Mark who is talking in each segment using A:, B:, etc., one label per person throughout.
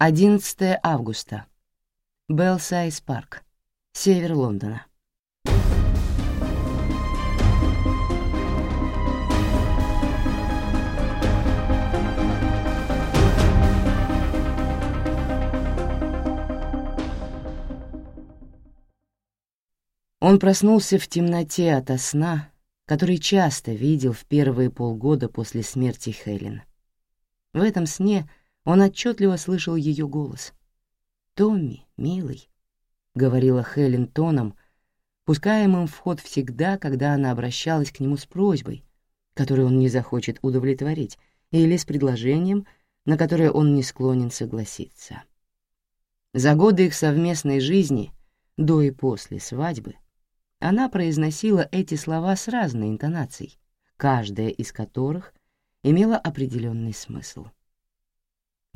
A: 11 августа. Белсайз парк, север Лондона. Он проснулся в темноте ото сна, который часто видел в первые полгода после смерти Хелен. В этом сне он отчетливо слышал ее голос. «Томми, милый», — говорила Хелен тоном, пускаемым в ход всегда, когда она обращалась к нему с просьбой, которую он не захочет удовлетворить, или с предложением, на которое он не склонен согласиться. За годы их совместной жизни, до и после свадьбы, она произносила эти слова с разной интонацией, каждая из которых имела определенный смысл.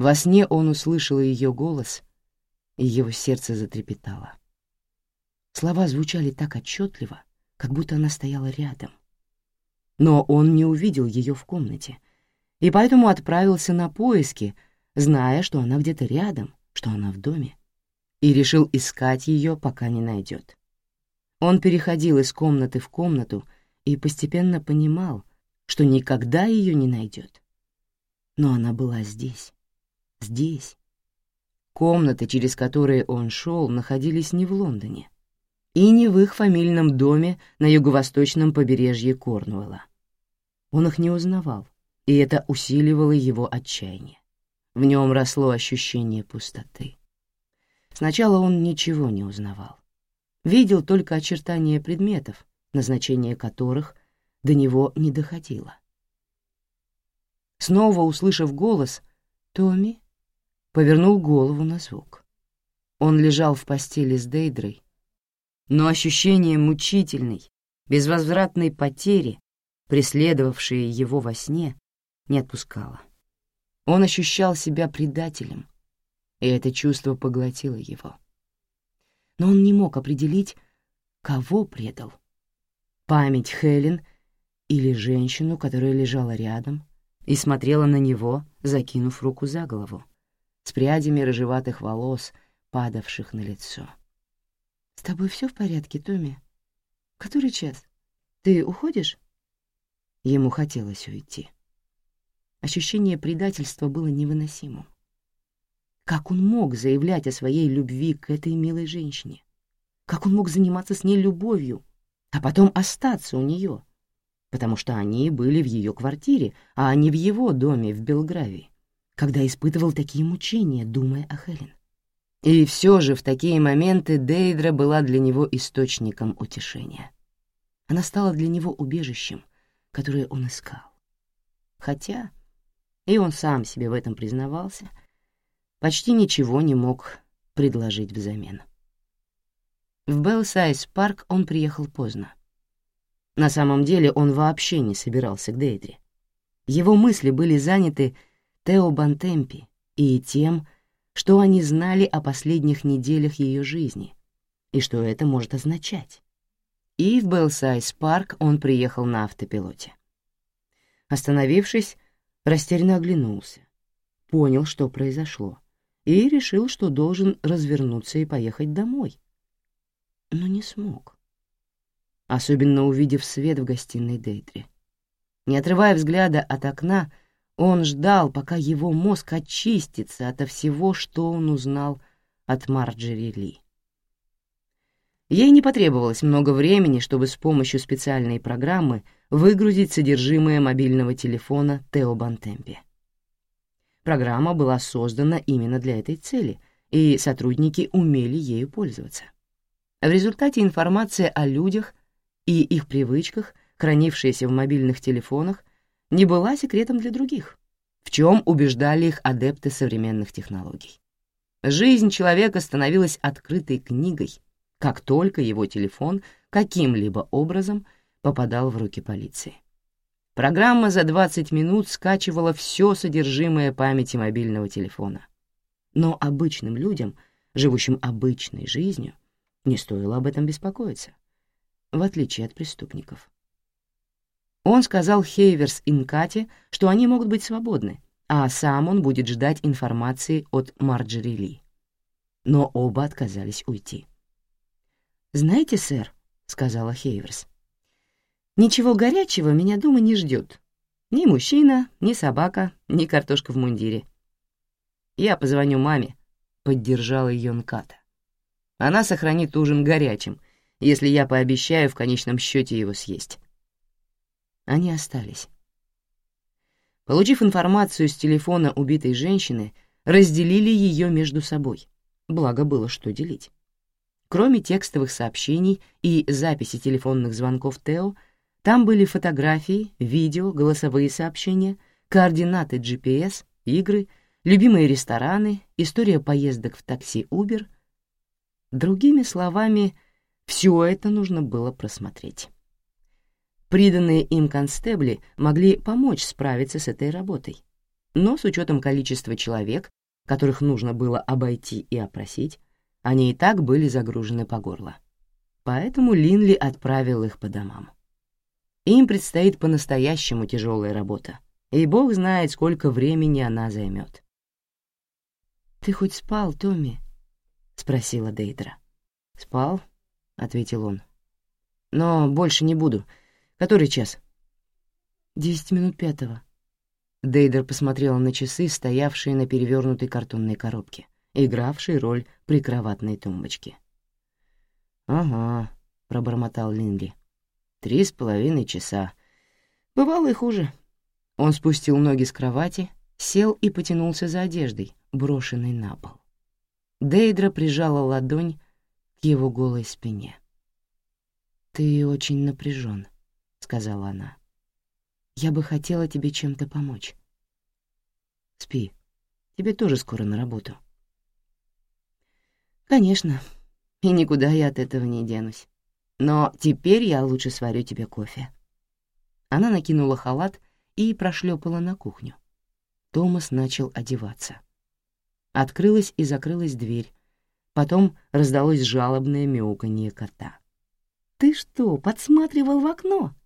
A: Во сне он услышал ее голос, и его сердце затрепетало. Слова звучали так отчетливо, как будто она стояла рядом. Но он не увидел ее в комнате, и поэтому отправился на поиски, зная, что она где-то рядом, что она в доме, и решил искать ее, пока не найдет. Он переходил из комнаты в комнату и постепенно понимал, что никогда ее не найдет. Но она была здесь здесь. Комнаты, через которые он шел, находились не в Лондоне и не в их фамильном доме на юго-восточном побережье Корнуэлла. Он их не узнавал, и это усиливало его отчаяние. В нем росло ощущение пустоты. Сначала он ничего не узнавал. Видел только очертания предметов, назначение которых до него не доходило. Снова услышав голос «Томми», повернул голову на звук. Он лежал в постели с Дейдрой, но ощущение мучительной, безвозвратной потери, преследовавшее его во сне, не отпускало. Он ощущал себя предателем, и это чувство поглотило его. Но он не мог определить, кого предал. Память Хелен или женщину, которая лежала рядом и смотрела на него, закинув руку за голову с прядями рыжеватых волос, падавших на лицо. «С тобой все в порядке, Томми? Который час? Ты уходишь?» Ему хотелось уйти. Ощущение предательства было невыносимым. Как он мог заявлять о своей любви к этой милой женщине? Как он мог заниматься с ней любовью, а потом остаться у нее? Потому что они были в ее квартире, а не в его доме в Белгравии когда испытывал такие мучения, думая о Хелен. И все же в такие моменты Дейдра была для него источником утешения. Она стала для него убежищем, которое он искал. Хотя, и он сам себе в этом признавался, почти ничего не мог предложить взамен. В Белсайз парк он приехал поздно. На самом деле он вообще не собирался к Дейдре. Его мысли были заняты Тео Бантемпи и тем, что они знали о последних неделях ее жизни и что это может означать. И в Белсайз парк он приехал на автопилоте. Остановившись, растерянно оглянулся, понял, что произошло, и решил, что должен развернуться и поехать домой. Но не смог. Особенно увидев свет в гостиной Дейтри. Не отрывая взгляда от окна, он ждал, пока его мозг очистится ото всего, что он узнал от Марджери Ли. Ей не потребовалось много времени, чтобы с помощью специальной программы выгрузить содержимое мобильного телефона Тео Бантемпе. Программа была создана именно для этой цели, и сотрудники умели ею пользоваться. В результате информация о людях и их привычках, хранившаяся в мобильных телефонах, не была секретом для других, в чем убеждали их адепты современных технологий. Жизнь человека становилась открытой книгой, как только его телефон каким-либо образом попадал в руки полиции. Программа за 20 минут скачивала все содержимое памяти мобильного телефона. Но обычным людям, живущим обычной жизнью, не стоило об этом беспокоиться, в отличие от преступников. Он сказал Хейверс и Нкате, что они могут быть свободны, а сам он будет ждать информации от Марджери Ли. Но оба отказались уйти. «Знаете, сэр», — сказала Хейверс, — «ничего горячего меня дома не ждет. Ни мужчина, ни собака, ни картошка в мундире. Я позвоню маме», — поддержала ее Нката. «Она сохранит ужин горячим, если я пообещаю в конечном счете его съесть». Они остались. Получив информацию с телефона убитой женщины, разделили ее между собой. Благо было что делить. Кроме текстовых сообщений и записи телефонных звонков Тео, там были фотографии, видео, голосовые сообщения, координаты GPS, игры, любимые рестораны, история поездок в такси Uber. Другими словами, все это нужно было просмотреть. Приданные им констебли могли помочь справиться с этой работой. Но с учетом количества человек, которых нужно было обойти и опросить, они и так были загружены по горло. Поэтому Линли отправил их по домам. Им предстоит по-настоящему тяжелая работа, и бог знает, сколько времени она займет. «Ты хоть спал, Томми?» — спросила Дейдра. «Спал», — ответил он. «Но больше не буду. Который час?» «Десять минут пятого». Дейдер посмотрела на часы, стоявшие на перевернутой картонной коробке, игравшей роль прикроватной тумбочки. «Ага», — пробормотал Линли. «Три с половиной часа. Бывало и хуже». Он спустил ноги с кровати, сел и потянулся за одеждой, брошенной на пол. Дейдра прижала ладонь к его голой спине. «Ты очень напряжен сказала она. «Я бы хотела тебе чем-то помочь. Спи, тебе тоже скоро на работу». «Конечно, и никуда я от этого не денусь. Но теперь я лучше сварю тебе кофе». Она накинула халат и прошлепала на кухню. Томас начал одеваться. Открылась и закрылась дверь, потом раздалось жалобное мяуканье кота. «Ты что, подсматривал в окно?» —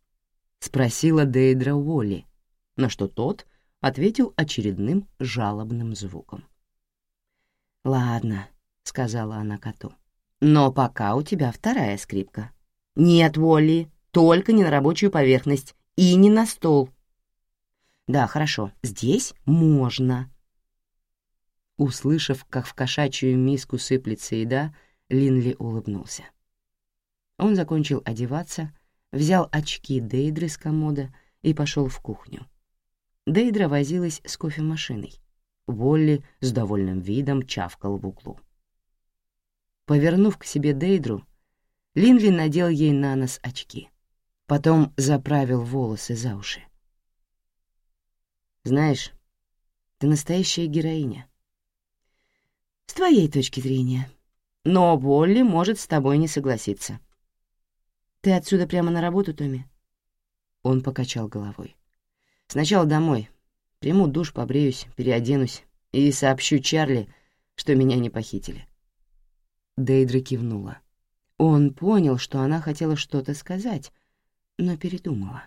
A: спросила Дейдра Уолли, на что тот ответил очередным жалобным звуком. «Ладно», — сказала она коту, — «но пока у тебя вторая скрипка». «Нет, Уолли, только не на рабочую поверхность и не на стол». «Да, хорошо, здесь можно». Услышав, как в кошачью миску сыплется еда, Линли улыбнулся. Он закончил одеваться взял очки Дейдры с комода и пошел в кухню. Дейдра возилась с кофемашиной. Волли с довольным видом чавкал в углу. Повернув к себе Дейдру, Линли надел ей на нос очки. Потом заправил волосы за уши. «Знаешь, ты настоящая героиня. С твоей точки зрения. Но Волли может с тобой не согласиться. «Ты отсюда прямо на работу, Томми?» Он покачал головой. «Сначала домой. Приму душ, побреюсь, переоденусь и сообщу Чарли, что меня не похитили». Дейдра кивнула. Он понял, что она хотела что-то сказать, но передумала.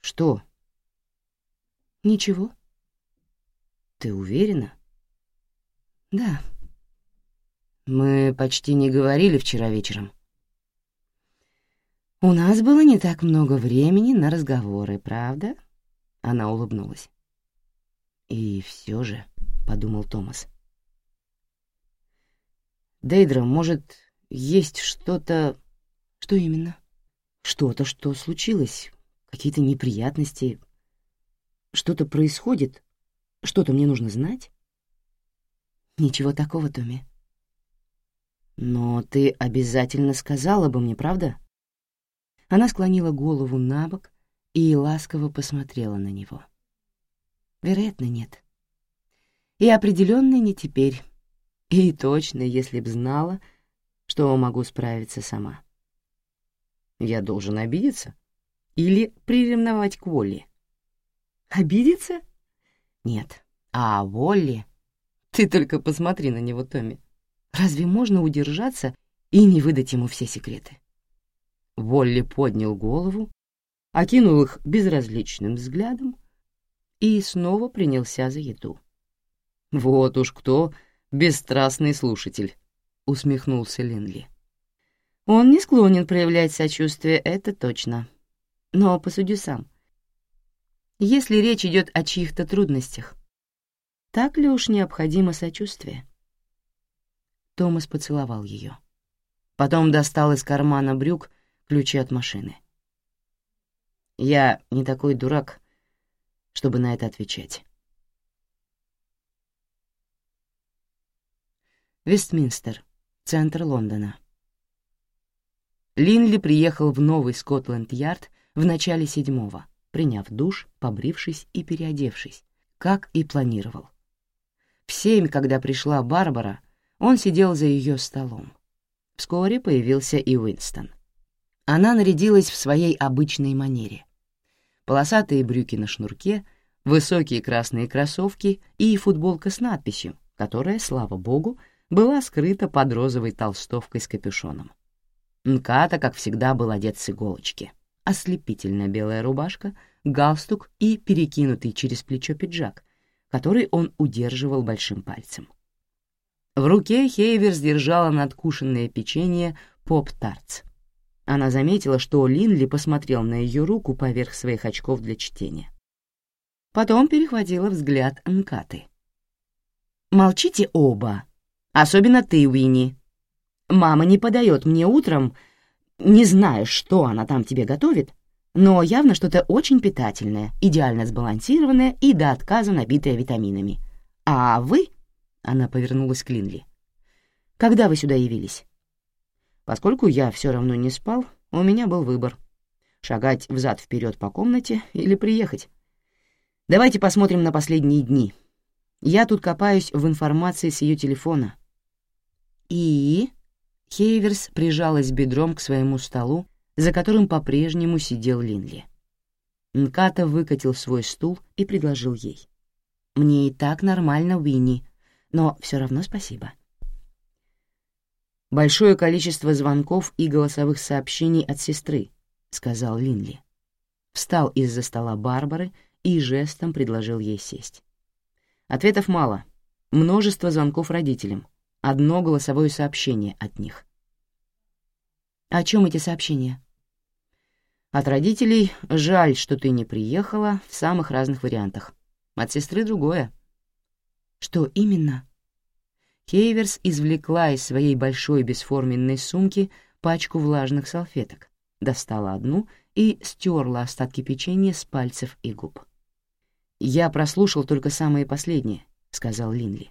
A: «Что?» «Ничего». «Ты уверена?» «Да». «Мы почти не говорили вчера вечером». «У нас было не так много времени на разговоры, правда?» Она улыбнулась. «И все же», — подумал Томас. «Дейдра, может, есть что-то...» «Что именно?» «Что-то, что случилось, какие-то неприятности, что-то происходит, что-то мне нужно знать?» «Ничего такого, Томми». «Но ты обязательно сказала бы мне, правда?» Она склонила голову на бок и ласково посмотрела на него. Вероятно, нет. И определенно не теперь. И точно, если б знала, что могу справиться сама. Я должен обидеться? Или приревновать к Волли? Обидеться? Нет. А Волли... Ты только посмотри на него, Томми. Разве можно удержаться и не выдать ему все секреты? Волли поднял голову, окинул их безразличным взглядом и снова принялся за еду. «Вот уж кто бесстрастный слушатель», — усмехнулся Линли. «Он не склонен проявлять сочувствие, это точно. Но посуди сам. Если речь идет о чьих-то трудностях, так ли уж необходимо сочувствие?» Томас поцеловал ее. Потом достал из кармана брюк ключи от машины. «Я не такой дурак, чтобы на это отвечать». Вестминстер, центр Лондона. Линли приехал в новый Скотланд-Ярд в начале седьмого, приняв душ, побрившись и переодевшись, как и планировал. В семь, когда пришла Барбара, он сидел за ее столом. Вскоре появился и Уинстон. Она нарядилась в своей обычной манере. Полосатые брюки на шнурке, высокие красные кроссовки и футболка с надписью, которая, слава богу, была скрыта под розовой толстовкой с капюшоном. Нката, как всегда, был одет с иголочки. Ослепительная белая рубашка, галстук и перекинутый через плечо пиджак, который он удерживал большим пальцем. В руке Хейверс держала надкушенное печенье поп-тартс. Она заметила, что Линли посмотрел на ее руку поверх своих очков для чтения. Потом перехватила взгляд Нкаты. «Молчите оба!» Особенно ты, Уинни. Мама не подает мне утром, не знаю, что она там тебе готовит, но явно что-то очень питательное, идеально сбалансированное и до отказа набитое витаминами. А вы, — она повернулась к Линли, — когда вы сюда явились? Поскольку я все равно не спал, у меня был выбор — шагать взад-вперед по комнате или приехать. Давайте посмотрим на последние дни. Я тут копаюсь в информации с ее телефона, «И?» Хейверс прижалась бедром к своему столу, за которым по-прежнему сидел Линли. Нката выкатил свой стул и предложил ей. «Мне и так нормально, Уинни, но все равно спасибо». «Большое количество звонков и голосовых сообщений от сестры», — сказал Линли. Встал из-за стола Барбары и жестом предложил ей сесть. Ответов мало. Множество звонков родителям — одно голосовое сообщение от них. «О чем эти сообщения?» «От родителей жаль, что ты не приехала в самых разных вариантах. От сестры другое». «Что именно?» Кейверс извлекла из своей большой бесформенной сумки пачку влажных салфеток, достала одну и стерла остатки печенья с пальцев и губ. «Я прослушал только самые последние», — сказал Линли.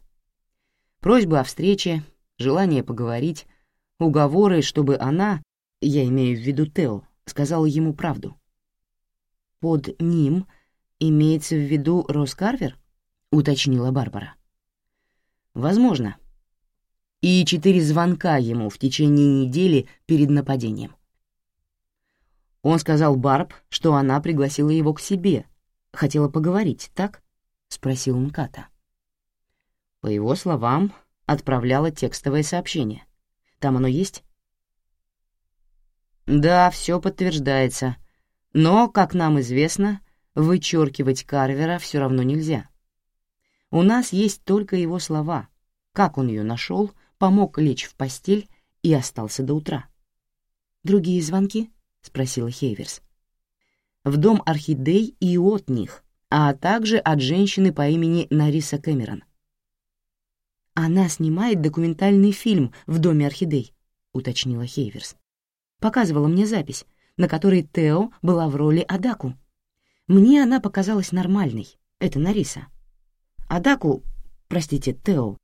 A: Просьбы о встрече, желание поговорить, уговоры, чтобы она, я имею в виду Тео, сказала ему правду. «Под ним имеется в виду Рос Карвер?» — уточнила Барбара. «Возможно. И четыре звонка ему в течение недели перед нападением. Он сказал Барб, что она пригласила его к себе, хотела поговорить, так?» — спросил Мката. По его словам, отправляла текстовое сообщение. Там оно есть? Да, все подтверждается. Но, как нам известно, вычеркивать Карвера все равно нельзя. У нас есть только его слова. Как он ее нашел, помог лечь в постель и остался до утра. «Другие звонки?» — спросила Хейверс. «В дом орхидей и от них, а также от женщины по имени Нариса Кэмерон. «Она снимает документальный фильм в Доме орхидей», — уточнила Хейверс. «Показывала мне запись, на которой Тео была в роли Адаку. Мне она показалась нормальной, это Нариса. Адаку, простите, Тео,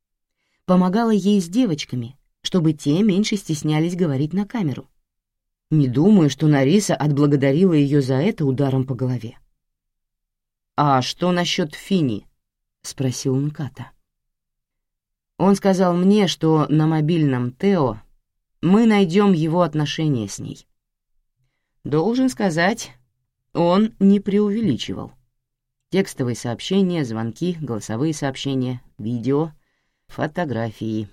A: помогала ей с девочками, чтобы те меньше стеснялись говорить на камеру. Не думаю, что Нариса отблагодарила ее за это ударом по голове. «А что насчет Фини?» — спросил Нката. Он сказал мне, что на мобильном Тео мы найдем его отношения с ней. Должен сказать, он не преувеличивал. Текстовые сообщения, звонки, голосовые сообщения, видео, фотографии.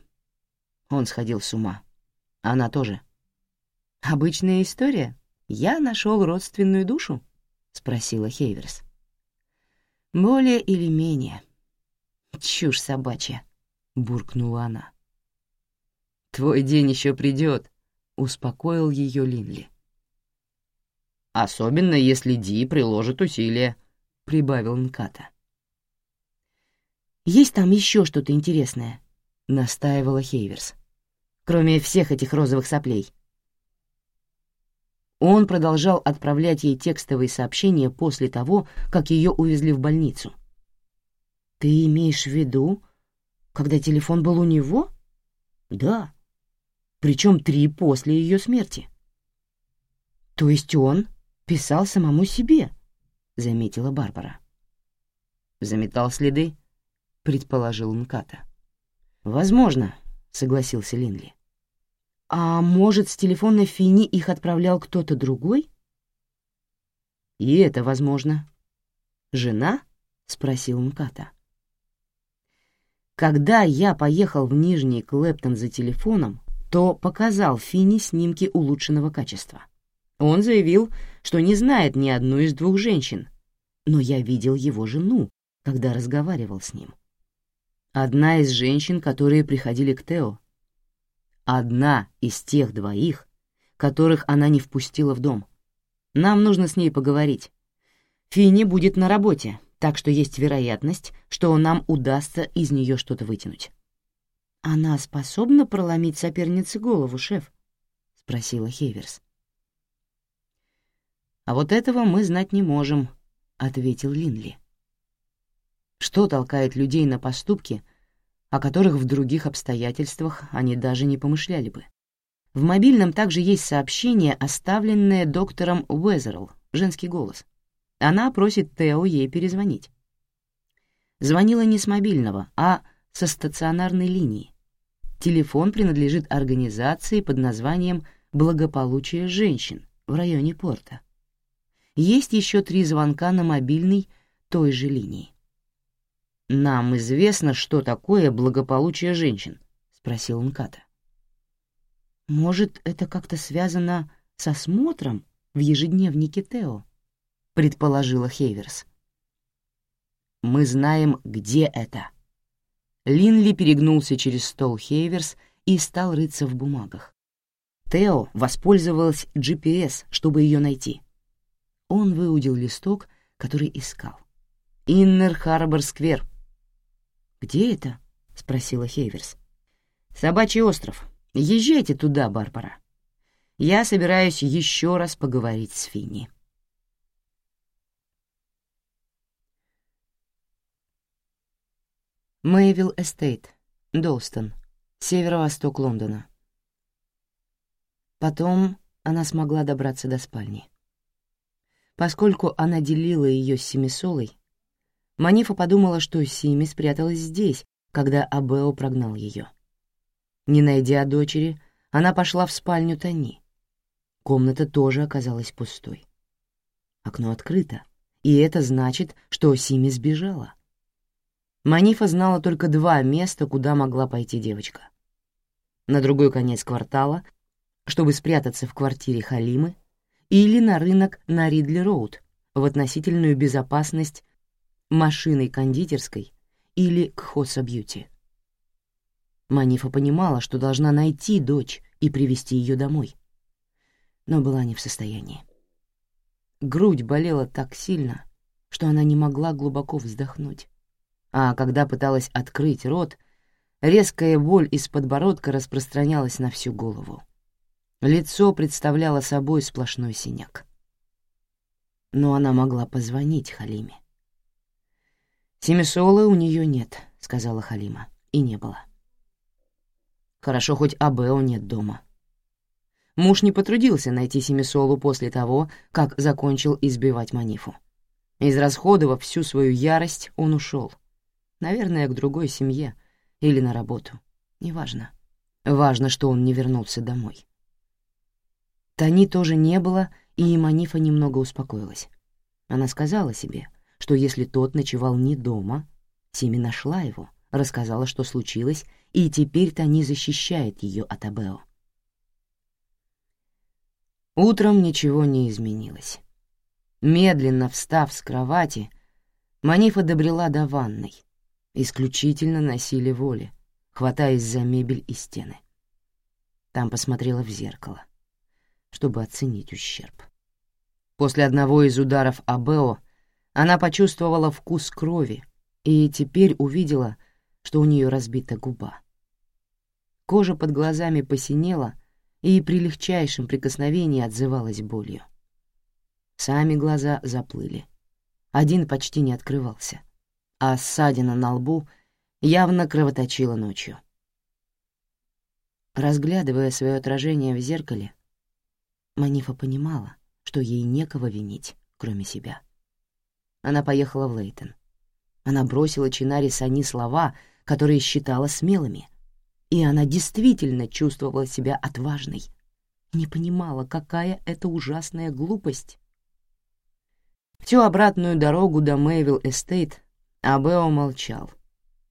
A: Он сходил с ума. Она тоже. «Обычная история. Я нашел родственную душу?» — спросила Хейверс. Более или менее. Чушь собачья, — буркнула она. «Твой день еще придет», — успокоил ее Линли. «Особенно, если Ди приложит усилия», — прибавил Нката. «Есть там еще что-то интересное», — настаивала Хейверс, «кроме всех этих розовых соплей». Он продолжал отправлять ей текстовые сообщения после того, как ее увезли в больницу. «Ты имеешь в виду, когда телефон был у него?» «Да. Причем три после ее смерти». «То есть он писал самому себе?» — заметила Барбара. «Заметал следы?» — предположил Мката. «Возможно», — согласился Линли. А может, с телефона Фини их отправлял кто-то другой? И это возможно. Жена? спросил Мката. Когда я поехал в Нижний Клэптон за телефоном, то показал Фини снимки улучшенного качества. Он заявил, что не знает ни одну из двух женщин, но я видел его жену, когда разговаривал с ним. Одна из женщин, которые приходили к Тео, одна из тех двоих, которых она не впустила в дом. Нам нужно с ней поговорить. Финни будет на работе, так что есть вероятность, что нам удастся из нее что-то вытянуть. «Она способна проломить сопернице голову, шеф?» — спросила Хейверс. «А вот этого мы знать не можем», — ответил Линли. «Что толкает людей на поступки, о которых в других обстоятельствах они даже не помышляли бы. В мобильном также есть сообщение, оставленное доктором Уэзерл, женский голос. Она просит Тео ей перезвонить. Звонила не с мобильного, а со стационарной линии. Телефон принадлежит организации под названием «Благополучие женщин» в районе порта. Есть еще три звонка на мобильный той же линии. «Нам известно, что такое благополучие женщин?» — спросил Нката. «Может, это как-то связано с осмотром в ежедневнике Тео?» — предположила Хейверс. «Мы знаем, где это». Линли перегнулся через стол Хейверс и стал рыться в бумагах. Тео воспользовалась GPS, чтобы ее найти. Он выудил листок, который искал. «Иннер Харбор Сквер», «Где это?» — спросила Хейверс. «Собачий остров. Езжайте туда, Барбара. Я собираюсь еще раз поговорить с Финни». Мэйвилл Эстейт, Долстон, северо-восток Лондона. Потом она смогла добраться до спальни. Поскольку она делила ее с Семисолой, Манифа подумала, что Сими спряталась здесь, когда Абео прогнал ее. Не найдя дочери, она пошла в спальню Тони. Комната тоже оказалась пустой. Окно открыто, и это значит, что Сими сбежала. Манифа знала только два места, куда могла пойти девочка. На другой конец квартала, чтобы спрятаться в квартире Халимы, или на рынок на Ридли-Роуд в относительную безопасность машиной кондитерской или к Хоса Бьюти. Манифа понимала, что должна найти дочь и привести ее домой, но была не в состоянии. Грудь болела так сильно, что она не могла глубоко вздохнуть, а когда пыталась открыть рот, резкая боль из подбородка распространялась на всю голову. Лицо представляло собой сплошной синяк. Но она могла позвонить Халиме. «Семисолы у нее нет», — сказала Халима, и не было. Хорошо, хоть Абео нет дома. Муж не потрудился найти Семисолу после того, как закончил избивать Манифу. Израсходовав всю свою ярость, он ушел. Наверное, к другой семье или на работу. Неважно. Важно, что он не вернулся домой. Тани тоже не было, и Манифа немного успокоилась. Она сказала себе — что если тот ночевал не дома, Сими нашла его, рассказала, что случилось, и теперь Тони защищает ее от Абео. Утром ничего не изменилось. Медленно встав с кровати, Манифа добрела до ванной, исключительно на силе воли, хватаясь за мебель и стены. Там посмотрела в зеркало, чтобы оценить ущерб. После одного из ударов Абео она почувствовала вкус крови и теперь увидела, что у нее разбита губа. Кожа под глазами посинела и при легчайшем прикосновении отзывалась болью. Сами глаза заплыли. Один почти не открывался, а ссадина на лбу явно кровоточила ночью. Разглядывая свое отражение в зеркале, Манифа понимала, что ей некого винить, кроме себя. Она поехала в Лейтон. Она бросила Чинари Сани слова, которые считала смелыми. И она действительно чувствовала себя отважной. Не понимала, какая это ужасная глупость. Всю обратную дорогу до Мэйвилл Эстейт Абео молчал,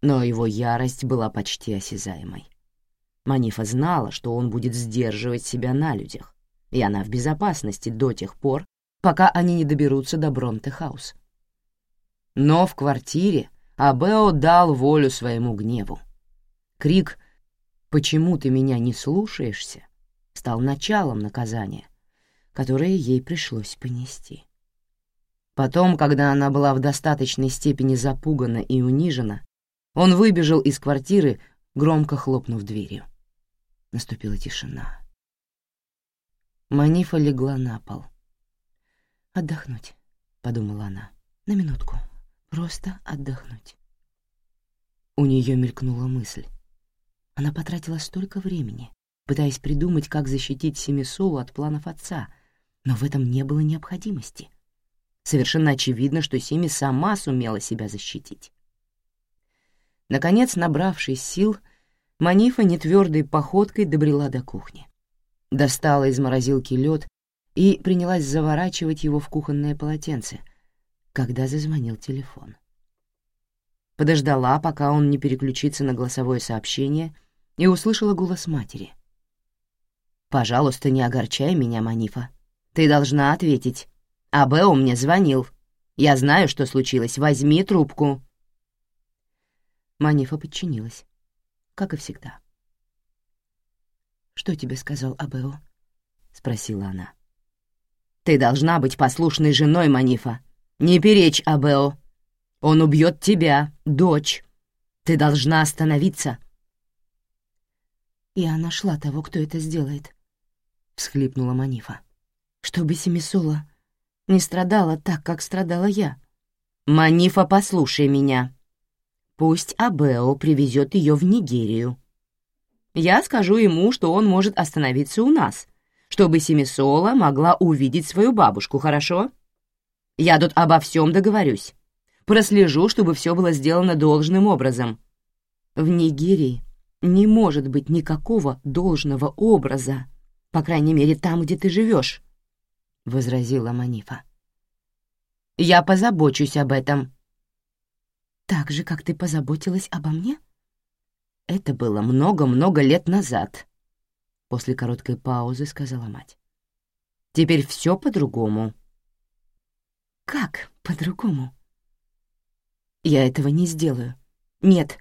A: но его ярость была почти осязаемой. Манифа знала, что он будет сдерживать себя на людях, и она в безопасности до тех пор, пока они не доберутся до Бронте-хаус. Но в квартире Абео дал волю своему гневу. Крик «Почему ты меня не слушаешься?» стал началом наказания, которое ей пришлось понести. Потом, когда она была в достаточной степени запугана и унижена, он выбежал из квартиры, громко хлопнув дверью. Наступила тишина. Манифа легла на пол. «Отдохнуть», — подумала она, — «на минутку, просто отдохнуть». У нее мелькнула мысль. Она потратила столько времени, пытаясь придумать, как защитить Семисолу от планов отца, но в этом не было необходимости — Совершенно очевидно, что Сими сама сумела себя защитить. Наконец, набравшись сил, Манифа нетвердой походкой добрела до кухни. Достала из морозилки лед и принялась заворачивать его в кухонное полотенце, когда зазвонил телефон. Подождала, пока он не переключится на голосовое сообщение, и услышала голос матери. «Пожалуйста, не огорчай меня, Манифа. Ты должна ответить. А Бео мне звонил. Я знаю, что случилось. Возьми трубку». Манифа подчинилась, как и всегда. «Что тебе сказал Абео?» — спросила она. «Ты должна быть послушной женой, Манифа. Не перечь Абео. Он убьет тебя, дочь. Ты должна остановиться». «Я нашла того, кто это сделает», — всхлипнула Манифа. «Чтобы Семисола не страдала так, как страдала я. «Манифа, послушай меня. Пусть Абео привезет ее в Нигерию. Я скажу ему, что он может остановиться у нас, чтобы Семисола могла увидеть свою бабушку, хорошо? Я тут обо всем договорюсь. Прослежу, чтобы все было сделано должным образом. В Нигерии не может быть никакого должного образа, по крайней мере, там, где ты живешь. — возразила Манифа. «Я позабочусь об этом». «Так же, как ты позаботилась обо мне?» «Это было много-много лет назад», — после короткой паузы сказала мать. «Теперь все по-другому». «Как по-другому?» «Я этого не сделаю. Нет».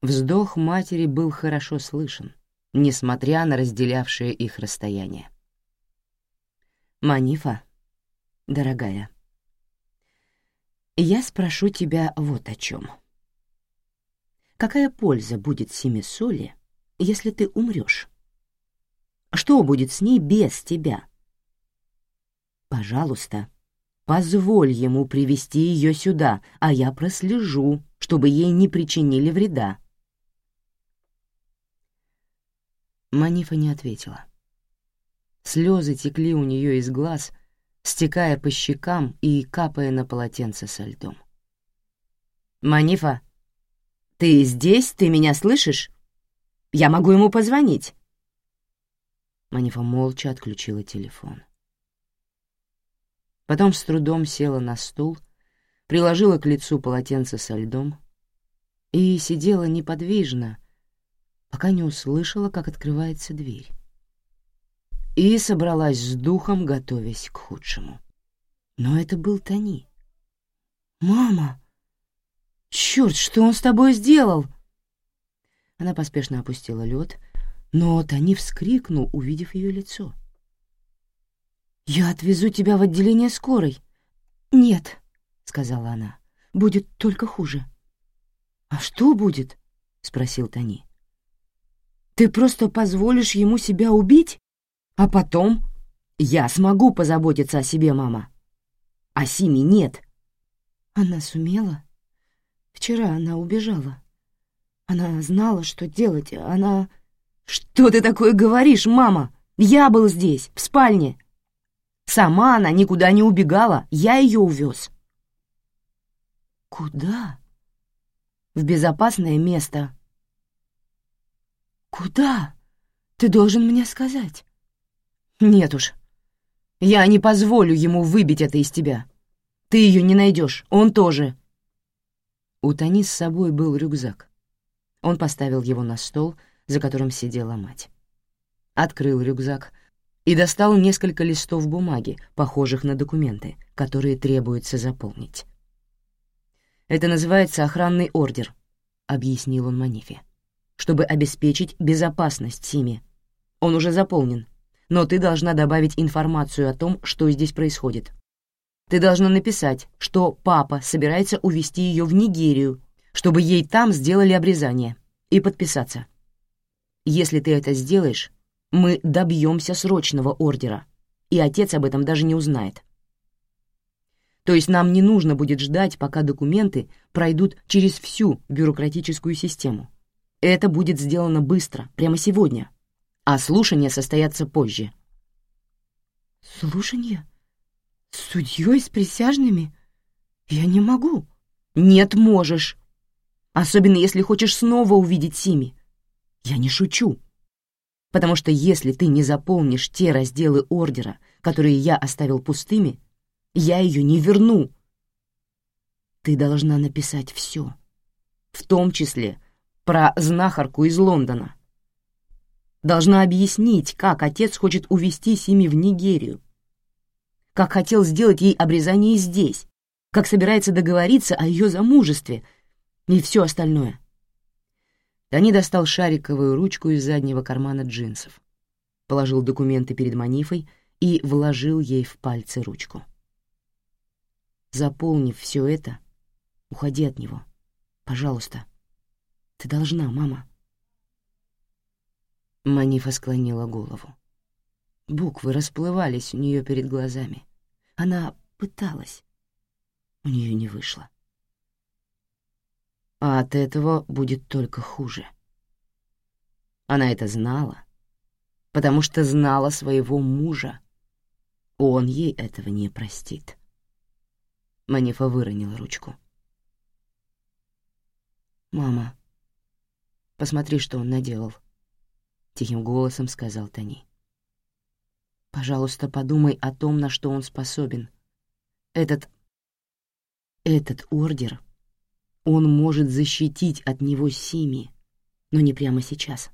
A: Вздох матери был хорошо слышен, несмотря на разделявшее их расстояние. Манифа, дорогая, я спрошу тебя вот о чем. Какая польза будет Семисоле, если ты умрешь? Что будет с ней без тебя? Пожалуйста, позволь ему привести ее сюда, а я прослежу, чтобы ей не причинили вреда. Манифа не ответила. Слезы текли у нее из глаз, стекая по щекам и капая на полотенце со льдом. «Манифа, ты здесь? Ты меня слышишь? Я могу ему позвонить». Манифа молча отключила телефон. Потом с трудом села на стул, приложила к лицу полотенце со льдом и сидела неподвижно, пока не услышала, как открывается дверь и собралась с духом, готовясь к худшему. Но это был Тони. «Мама! Черт, что он с тобой сделал?» Она поспешно опустила лед, но Тони вскрикнул, увидев ее лицо. «Я отвезу тебя в отделение скорой». «Нет», — сказала она, — «будет только хуже». «А что будет?» — спросил Тони. «Ты просто позволишь ему себя убить? А потом я смогу позаботиться о себе, мама. А Сими нет». Она сумела. Вчера она убежала. Она знала, что делать. Она... «Что ты такое говоришь, мама? Я был здесь, в спальне. Сама она никуда не убегала, я ее увез». «Куда?» «В безопасное место». «Куда? Ты должен мне сказать». «Нет уж, я не позволю ему выбить это из тебя. Ты ее не найдешь, он тоже». У Тони с собой был рюкзак. Он поставил его на стол, за которым сидела мать. Открыл рюкзак и достал несколько листов бумаги, похожих на документы, которые требуется заполнить. «Это называется охранный ордер», — объяснил он Манифе, «чтобы обеспечить безопасность Симе. Он уже заполнен, но ты должна добавить информацию о том, что здесь происходит. Ты должна написать, что папа собирается увезти ее в Нигерию, чтобы ей там сделали обрезание, и подписаться. Если ты это сделаешь, мы добьемся срочного ордера, и отец об этом даже не узнает. То есть нам не нужно будет ждать, пока документы пройдут через всю бюрократическую систему. Это будет сделано быстро, прямо сегодня, а слушания состоятся позже. «Слушания? С судьей, с присяжными? Я не могу». «Нет, можешь. Особенно если хочешь снова увидеть Сими. Я не шучу. Потому что если ты не заполнишь те разделы ордера, которые я оставил пустыми, я ее не верну. Ты должна написать все, в том числе про знахарку из Лондона. Должна объяснить, как отец хочет увезти Сими в Нигерию, как хотел сделать ей обрезание здесь, как собирается договориться о ее замужестве и все остальное. Тони достал шариковую ручку из заднего кармана джинсов, положил документы перед Манифой и вложил ей в пальцы ручку. Заполнив все это, уходи от него. Пожалуйста. Ты должна, мама. Манифа склонила голову. Буквы расплывались у нее перед глазами. Она пыталась. У нее не вышло а от этого будет только хуже. Она это знала, потому что знала своего мужа. Он ей этого не простит. Манифа выронила ручку. «Мама, посмотри, что он наделал», — тихим голосом сказал Тони. «Пожалуйста, подумай о том, на что он способен. Этот... этот ордер он может защитить от него Сими, но не прямо сейчас.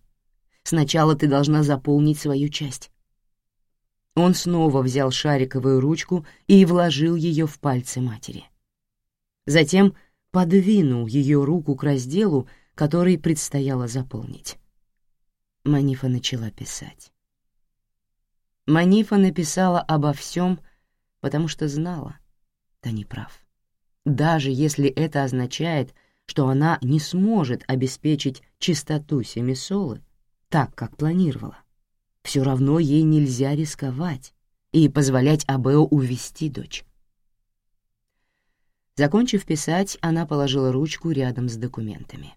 A: Сначала ты должна заполнить свою часть. Он снова взял шариковую ручку и вложил ее в пальцы матери. Затем подвинул ее руку к разделу, который предстояло заполнить. Манифа начала писать. Манифа написала обо всем, потому что знала, да не прав даже если это означает, что она не сможет обеспечить чистоту Семисолы так, как планировала. Все равно ей нельзя рисковать и позволять Абео увести дочь. Закончив писать, она положила ручку рядом с документами.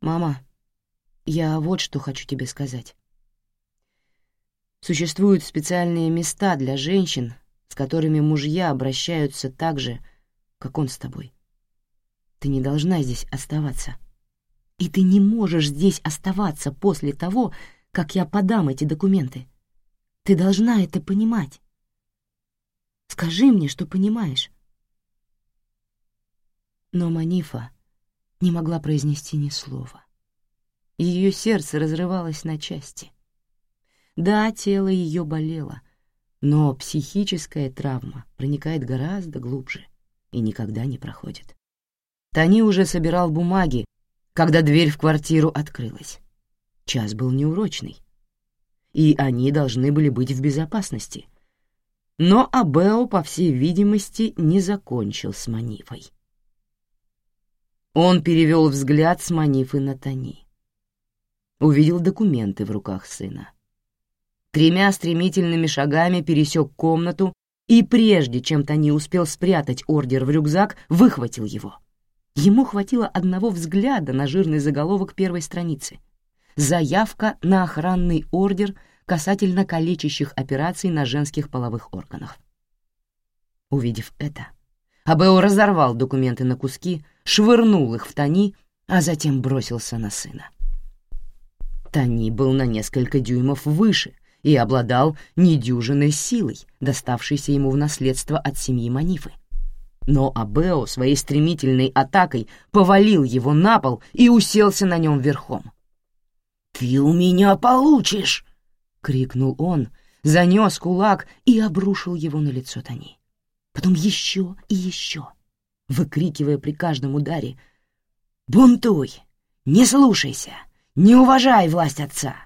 A: «Мама, я вот что хочу тебе сказать. Существуют специальные места для женщин, с которыми мужья обращаются так же, как он с тобой. Ты не должна здесь оставаться. И ты не можешь здесь оставаться после того, как я подам эти документы. Ты должна это понимать. Скажи мне, что понимаешь. Но Манифа не могла произнести ни слова. Ее сердце разрывалось на части. Да, тело ее болело, Но психическая травма проникает гораздо глубже и никогда не проходит. Тони уже собирал бумаги, когда дверь в квартиру открылась. Час был неурочный, и они должны были быть в безопасности. Но Абео, по всей видимости, не закончил с Манифой. Он перевел взгляд с Манифы на Тони. Увидел документы в руках сына. Тремя стремительными шагами пересек комнату и прежде чем Тони успел спрятать ордер в рюкзак, выхватил его. Ему хватило одного взгляда на жирный заголовок первой страницы. Заявка на охранный ордер касательно калечащих операций на женских половых органах. Увидев это, Абео разорвал документы на куски, швырнул их в Тони, а затем бросился на сына. Тони был на несколько дюймов выше и обладал недюжиной силой, доставшейся ему в наследство от семьи Манифы. Но Абео своей стремительной атакой повалил его на пол и уселся на нем верхом. «Ты у меня получишь!» — крикнул он, занес кулак и обрушил его на лицо Тони. Потом еще и еще, выкрикивая при каждом ударе «Бунтуй! Не слушайся! Не уважай власть отца!»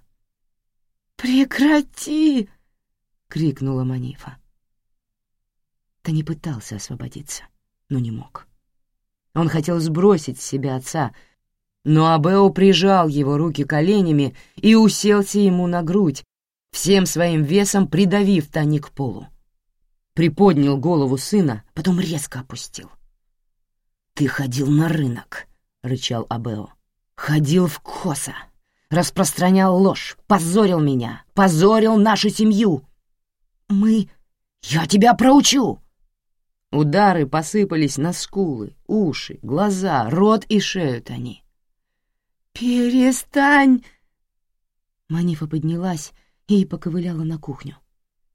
A: «Прекрати!» — крикнула Манифа. Тони пытался освободиться, но не мог. Он хотел сбросить с себя отца, но Абео прижал его руки коленями и уселся ему на грудь, всем своим весом придавив Тони к полу. Приподнял голову сына, потом резко опустил. «Ты ходил на рынок», — рычал Абео. «Ходил в Коса, распространял ложь, позорил меня, позорил нашу семью. Мы... Я тебя проучу!» Удары посыпались на скулы, уши, глаза, рот и шею Тони. «Перестань!» Манифа поднялась и поковыляла на кухню.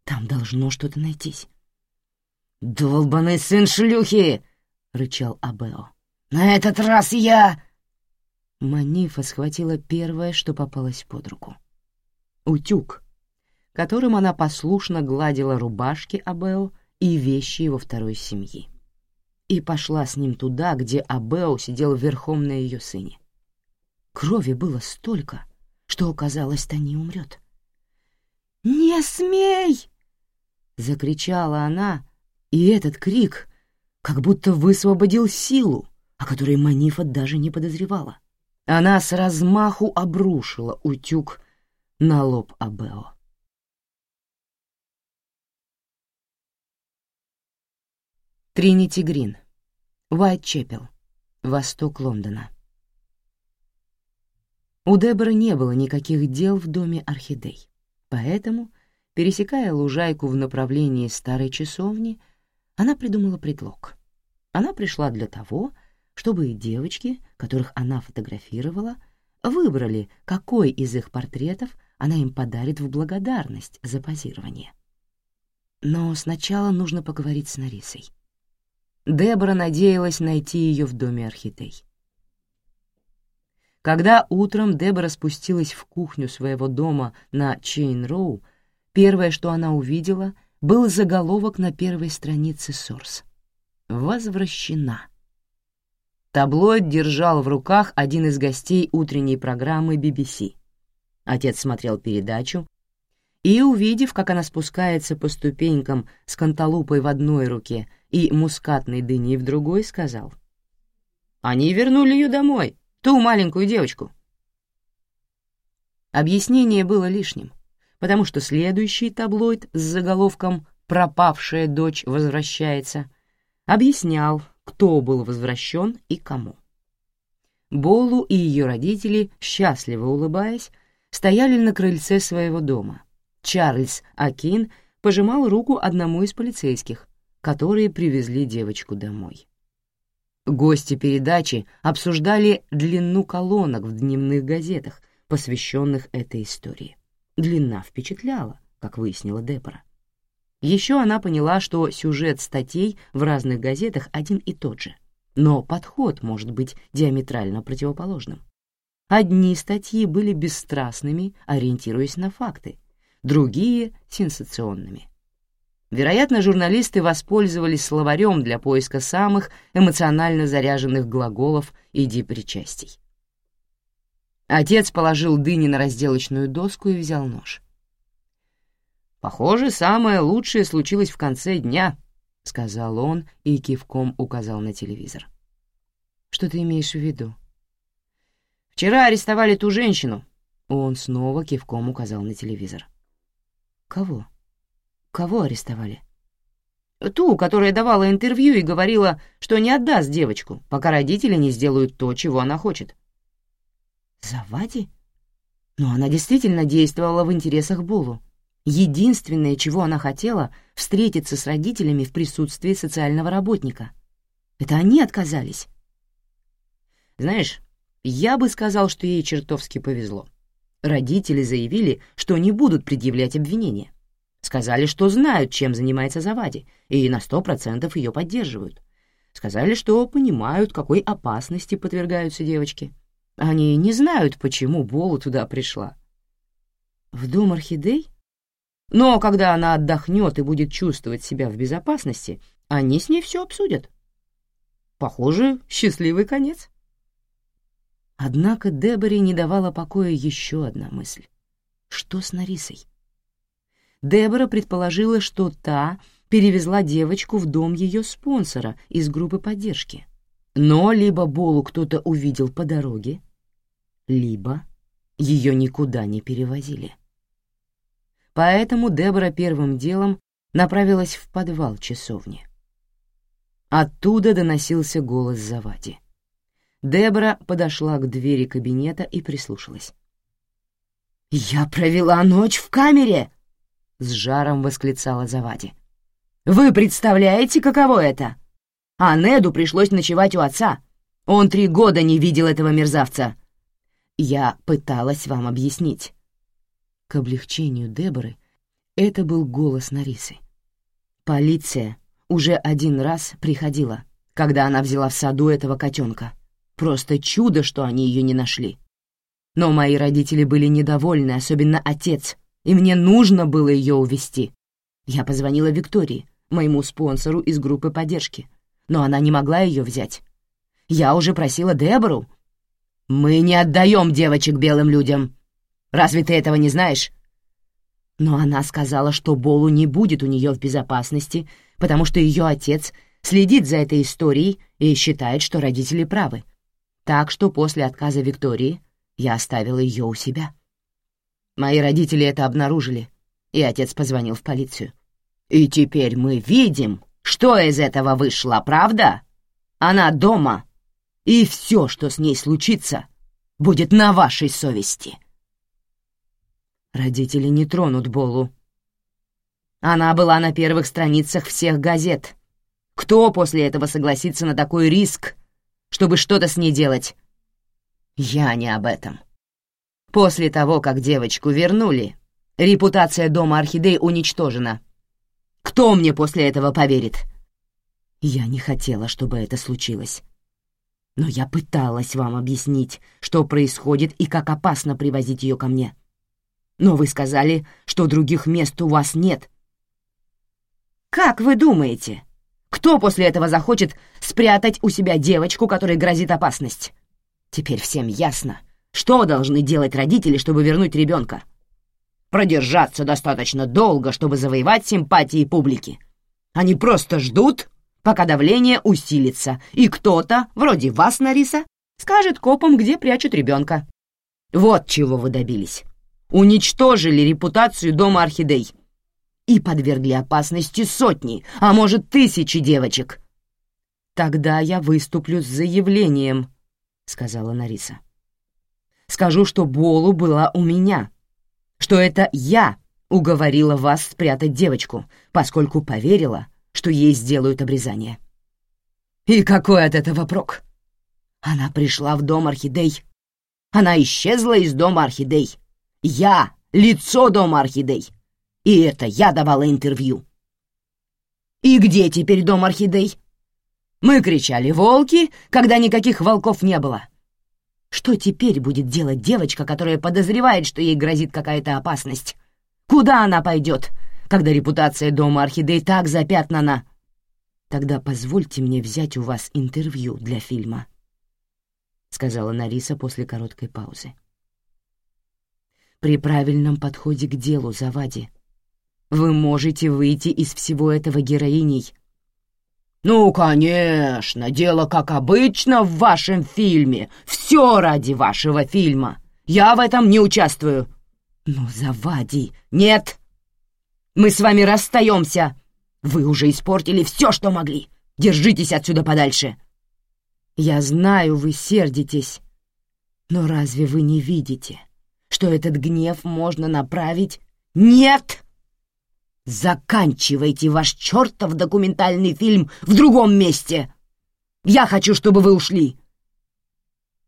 A: Там должно что-то найтись. «Долбаный сын шлюхи!» — рычал Абео. «На этот раз я...» Манифа схватила первое, что попалось под руку. Утюг, которым она послушно гладила рубашки Абео и вещи его второй семьи. И пошла с ним туда, где Абео сидел верхом на ее сыне. Крови было столько, что, казалось, та не умрет. «Не смей!» — закричала она, и этот крик как будто высвободил силу, о которой Манифа даже не подозревала. Она с размаху обрушила утюг на лоб Абео. Тринити Грин, Уайт-Чепел, восток Лондона. У Деборы не было никаких дел в доме орхидей, поэтому, пересекая лужайку в направлении старой часовни, она придумала предлог. Она пришла для того, чтобы девочки, которых она фотографировала, выбрали, какой из их портретов она им подарит в благодарность за позирование. Но сначала нужно поговорить с Нарисой. Дебора надеялась найти ее в доме орхидей. Когда утром Дебора спустилась в кухню своего дома на Чейн-Роу, первое, что она увидела, был заголовок на первой странице Сорс. «Возвращена». Таблоид держал в руках один из гостей утренней программы BBC. Отец смотрел передачу и, увидев, как она спускается по ступенькам с канталупой в одной руке и мускатной дыней в другой, сказал. «Они вернули ее домой, ту маленькую девочку». Объяснение было лишним, потому что следующий таблоид с заголовком «Пропавшая дочь возвращается» объяснял, кто был возвращен и кому. Болу и ее родители, счастливо улыбаясь, стояли на крыльце своего дома. Чарльз Акин пожимал руку одному из полицейских, которые привезли девочку домой. Гости передачи обсуждали длину колонок в дневных газетах, посвященных этой истории. Длина впечатляла, как выяснила Дебора. Еще она поняла, что сюжет статей в разных газетах один и тот же, но подход может быть диаметрально противоположным. Одни статьи были бесстрастными, ориентируясь на факты, другие — сенсационными. Вероятно, журналисты воспользовались словарем для поиска самых эмоционально заряженных глаголов и причастий. Отец положил дыни на разделочную доску и взял нож. «Похоже, самое лучшее случилось в конце дня», — сказал он и кивком указал на телевизор. «Что ты имеешь в виду?» «Вчера арестовали ту женщину». Он снова кивком указал на телевизор. «Кого?» Кого арестовали? Ту, которая давала интервью и говорила, что не отдаст девочку, пока родители не сделают то, чего она хочет. Завади? Но она действительно действовала в интересах Булу. Единственное, чего она хотела, — встретиться с родителями в присутствии социального работника. Это они отказались. Знаешь, я бы сказал, что ей чертовски повезло. Родители заявили, что не будут предъявлять обвинения. Сказали, что знают, чем занимается Завади, и на сто процентов ее поддерживают. Сказали, что понимают, какой опасности подвергаются девочки. Они не знают, почему Болу туда пришла. В дом орхидей? Но когда она отдохнет и будет чувствовать себя в безопасности, они с ней все обсудят. Похоже, счастливый конец. Однако Деборе не давала покоя еще одна мысль. Что с Нарисой? Дебора предположила, что та перевезла девочку в дом ее спонсора из группы поддержки. Но либо Болу кто-то увидел по дороге, либо ее никуда не перевозили. Поэтому Дебора первым делом направилась в подвал часовни. Оттуда доносился голос Завади. Дебора подошла к двери кабинета и прислушалась. «Я провела ночь в камере!» с жаром восклицала Завади. «Вы представляете, каково это? А Неду пришлось ночевать у отца. Он три года не видел этого мерзавца. Я пыталась вам объяснить». К облегчению Деборы это был голос Нарисы. Полиция уже один раз приходила, когда она взяла в саду этого котенка. Просто чудо, что они ее не нашли. Но мои родители были недовольны, особенно отец — и мне нужно было ее увезти. Я позвонила Виктории, моему спонсору из группы поддержки, но она не могла ее взять. Я уже просила Дебору. «Мы не отдаем девочек белым людям. Разве ты этого не знаешь?» Но она сказала, что Болу не будет у нее в безопасности, потому что ее отец следит за этой историей и считает, что родители правы. Так что после отказа Виктории я оставила ее у себя. Мои родители это обнаружили, и отец позвонил в полицию. И теперь мы видим, что из этого вышло, правда? Она дома, и все, что с ней случится, будет на вашей совести. Родители не тронут Болу. Она была на первых страницах всех газет. Кто после этого согласится на такой риск, чтобы что-то с ней делать? Я не об этом. После того, как девочку вернули, репутация дома Орхидей уничтожена. Кто мне после этого поверит? Я не хотела, чтобы это случилось. Но я пыталась вам объяснить, что происходит и как опасно привозить ее ко мне. Но вы сказали, что других мест у вас нет. Как вы думаете, кто после этого захочет спрятать у себя девочку, которой грозит опасность? Теперь всем ясно — что должны делать родители, чтобы вернуть ребенка? Продержаться достаточно долго, чтобы завоевать симпатии публики. Они просто ждут, пока давление усилится, и кто-то, вроде вас, Нариса, скажет копам, где прячут ребенка. Вот чего вы добились. Уничтожили репутацию дома орхидей и подвергли опасности сотни, а может, тысячи девочек. «Тогда я выступлю с заявлением», — сказала Нариса. Скажу, что Болу была у меня, что это я уговорила вас спрятать девочку, поскольку поверила, что ей сделают обрезание. И какой от этого прок? Она пришла в дом орхидей. Она исчезла из дома орхидей. Я — лицо дома орхидей. И это я давала интервью. И где теперь дом орхидей? Мы кричали «волки», когда никаких волков не было. Что теперь будет делать девочка, которая подозревает, что ей грозит какая-то опасность? Куда она пойдет, когда репутация дома Орхидей так запятнана. Тогда позвольте мне взять у вас интервью для фильма, — сказала Нариса после короткой паузы. При правильном подходе к делу, Завади, вы можете выйти из всего этого героиней. «Ну, конечно, дело как обычно в вашем фильме. Все ради вашего фильма. Я в этом не участвую». «Ну, Завади, нет!» Мы с вами расстаемся. Вы уже испортили все, что могли. Держитесь отсюда подальше. Я знаю, вы сердитесь. Но разве вы не видите, что этот гнев можно направить? Нет! Заканчивайте ваш чертов документальный фильм в другом месте. Я хочу, чтобы вы ушли.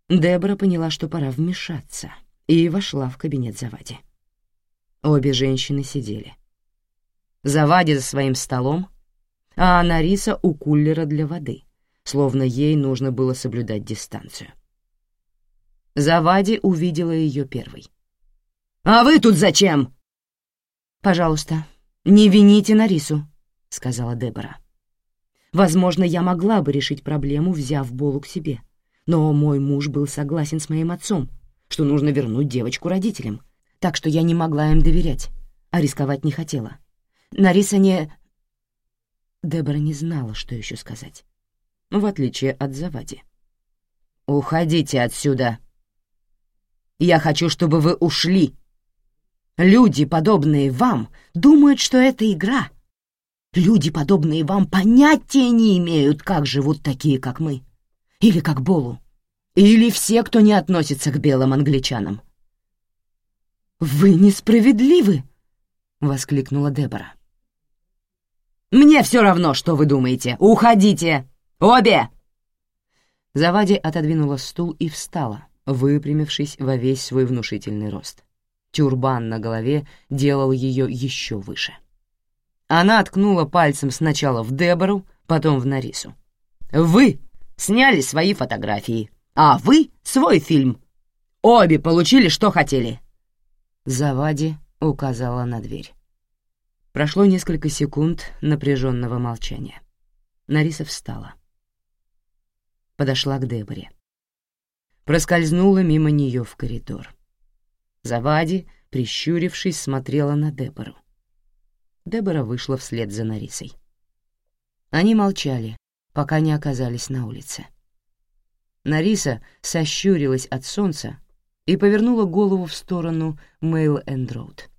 A: Дебора поняла, что пора вмешаться, и вошла в кабинет Завади. Обе женщины сидели. Завади за своим столом, а Нариса у кулера для воды, словно ей нужно было соблюдать дистанцию. Завади увидела ее первой. «А вы тут зачем?» «Пожалуйста, не вините Нарису», — сказала Дебора. «Возможно, я могла бы решить проблему, взяв Болу к себе, но мой муж был согласен с моим отцом, что нужно вернуть девочку родителям, так что я не могла им доверять, а рисковать не хотела. Нариса не...» Дебора не знала, что еще сказать, в отличие от Завади. «Уходите отсюда! Я хочу, чтобы вы ушли! Люди, подобные вам, думают, что это игра. Люди, подобные вам, понятия не имеют, как живут такие, как мы. Или как Болу. Или все, кто не относится к белым англичанам. «Вы несправедливы!» — воскликнула Дебора. Мне все равно, что вы думаете. Уходите! Обе!» Завади отодвинула стул и встала, выпрямившись во весь свой внушительный рост. Тюрбан на голове делал ее еще выше. Она ткнула пальцем сначала в Дебору, потом в Нарису. «Вы сняли свои фотографии, а вы — свой фильм. Обе получили, что хотели». Завади указала на дверь. Прошло несколько секунд напряженного молчания. Нариса встала. Подошла к Деборе. Проскользнула мимо нее в коридор. Завади, прищурившись, смотрела на Дебору. Дебора вышла вслед за Нарисой. Они молчали, пока не оказались на улице. Нариса сощурилась от солнца и повернула голову в сторону Майл-Энд-роуд.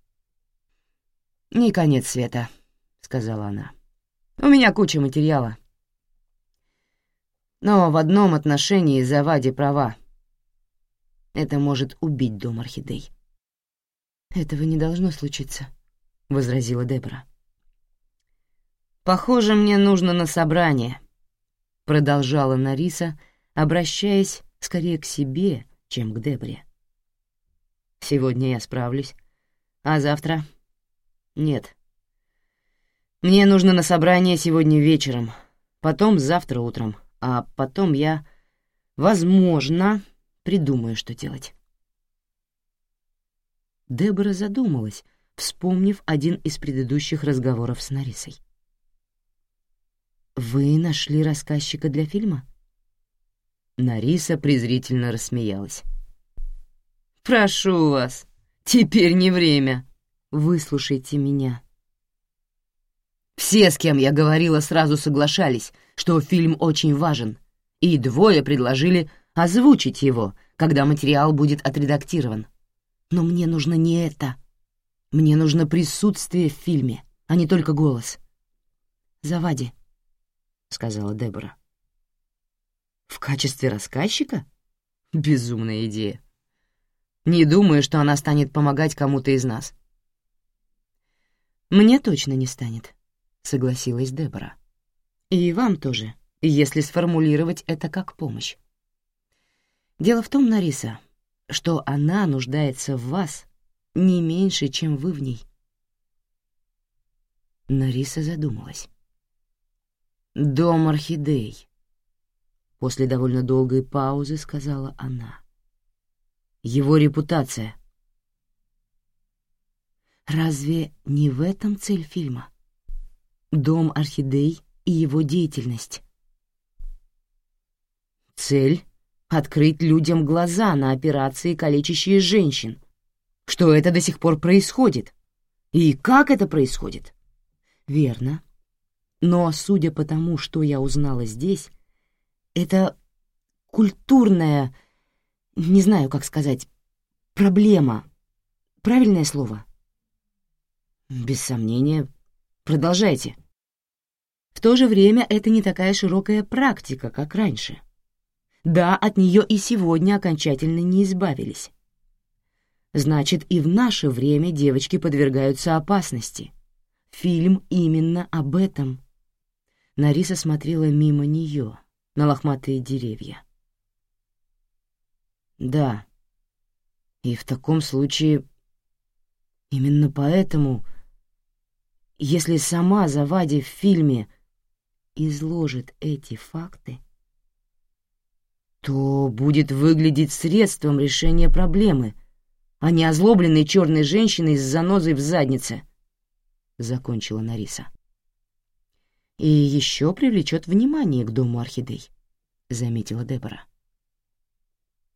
A: «Не конец света», — сказала она. «У меня куча материала. Но в одном отношении Завади права. Это может убить дом орхидей». «Этого не должно случиться», — возразила Дебора. «Похоже, мне нужно на собрание», — продолжала Нариса, обращаясь скорее к себе, чем к Дебре. «Сегодня я справлюсь, а завтра «Нет. Мне нужно на собрание сегодня вечером, потом завтра утром, а потом я, возможно, придумаю, что делать». Дебора задумалась, вспомнив один из предыдущих разговоров с Нарисой. «Вы нашли рассказчика для фильма?» Нариса презрительно рассмеялась. «Прошу вас, теперь не время выслушайте меня». Все, с кем я говорила, сразу соглашались, что фильм очень важен, и двое предложили озвучить его, когда материал будет отредактирован. Но мне нужно не это. Мне нужно присутствие в фильме, а не только голос. «Завади», — сказала Дебора. «В качестве рассказчика? Безумная идея. Не думаю, что она станет помогать кому-то из нас. «Мне точно не станет», — согласилась Дебора. «И вам тоже, если сформулировать это как помощь. Дело в том, Нариса, что она нуждается в вас не меньше, чем вы в ней». Нариса задумалась. «Дом орхидей», — после довольно долгой паузы сказала она. «Его репутация — Разве не в этом цель фильма? Дом орхидей и его деятельность. Цель — открыть людям глаза на операции, калечащие женщин. Что это до сих пор происходит? И как это происходит? Верно. Но, судя по тому, что я узнала здесь, это культурная, не знаю, как сказать, проблема. Правильное слово? Без сомнения. Продолжайте. В то же время это не такая широкая практика, как раньше. Да, от нее и сегодня окончательно не избавились. Значит, и в наше время девочки подвергаются опасности. Фильм именно об этом. Нариса смотрела мимо нее, на лохматые деревья. Да. И в таком случае... Именно поэтому, если сама Завади в фильме изложит эти факты, то будет выглядеть средством решения проблемы, а не озлобленной черной женщиной с занозой в заднице, — закончила Нариса. И еще привлечет внимание к дому орхидей, — заметила Дебора.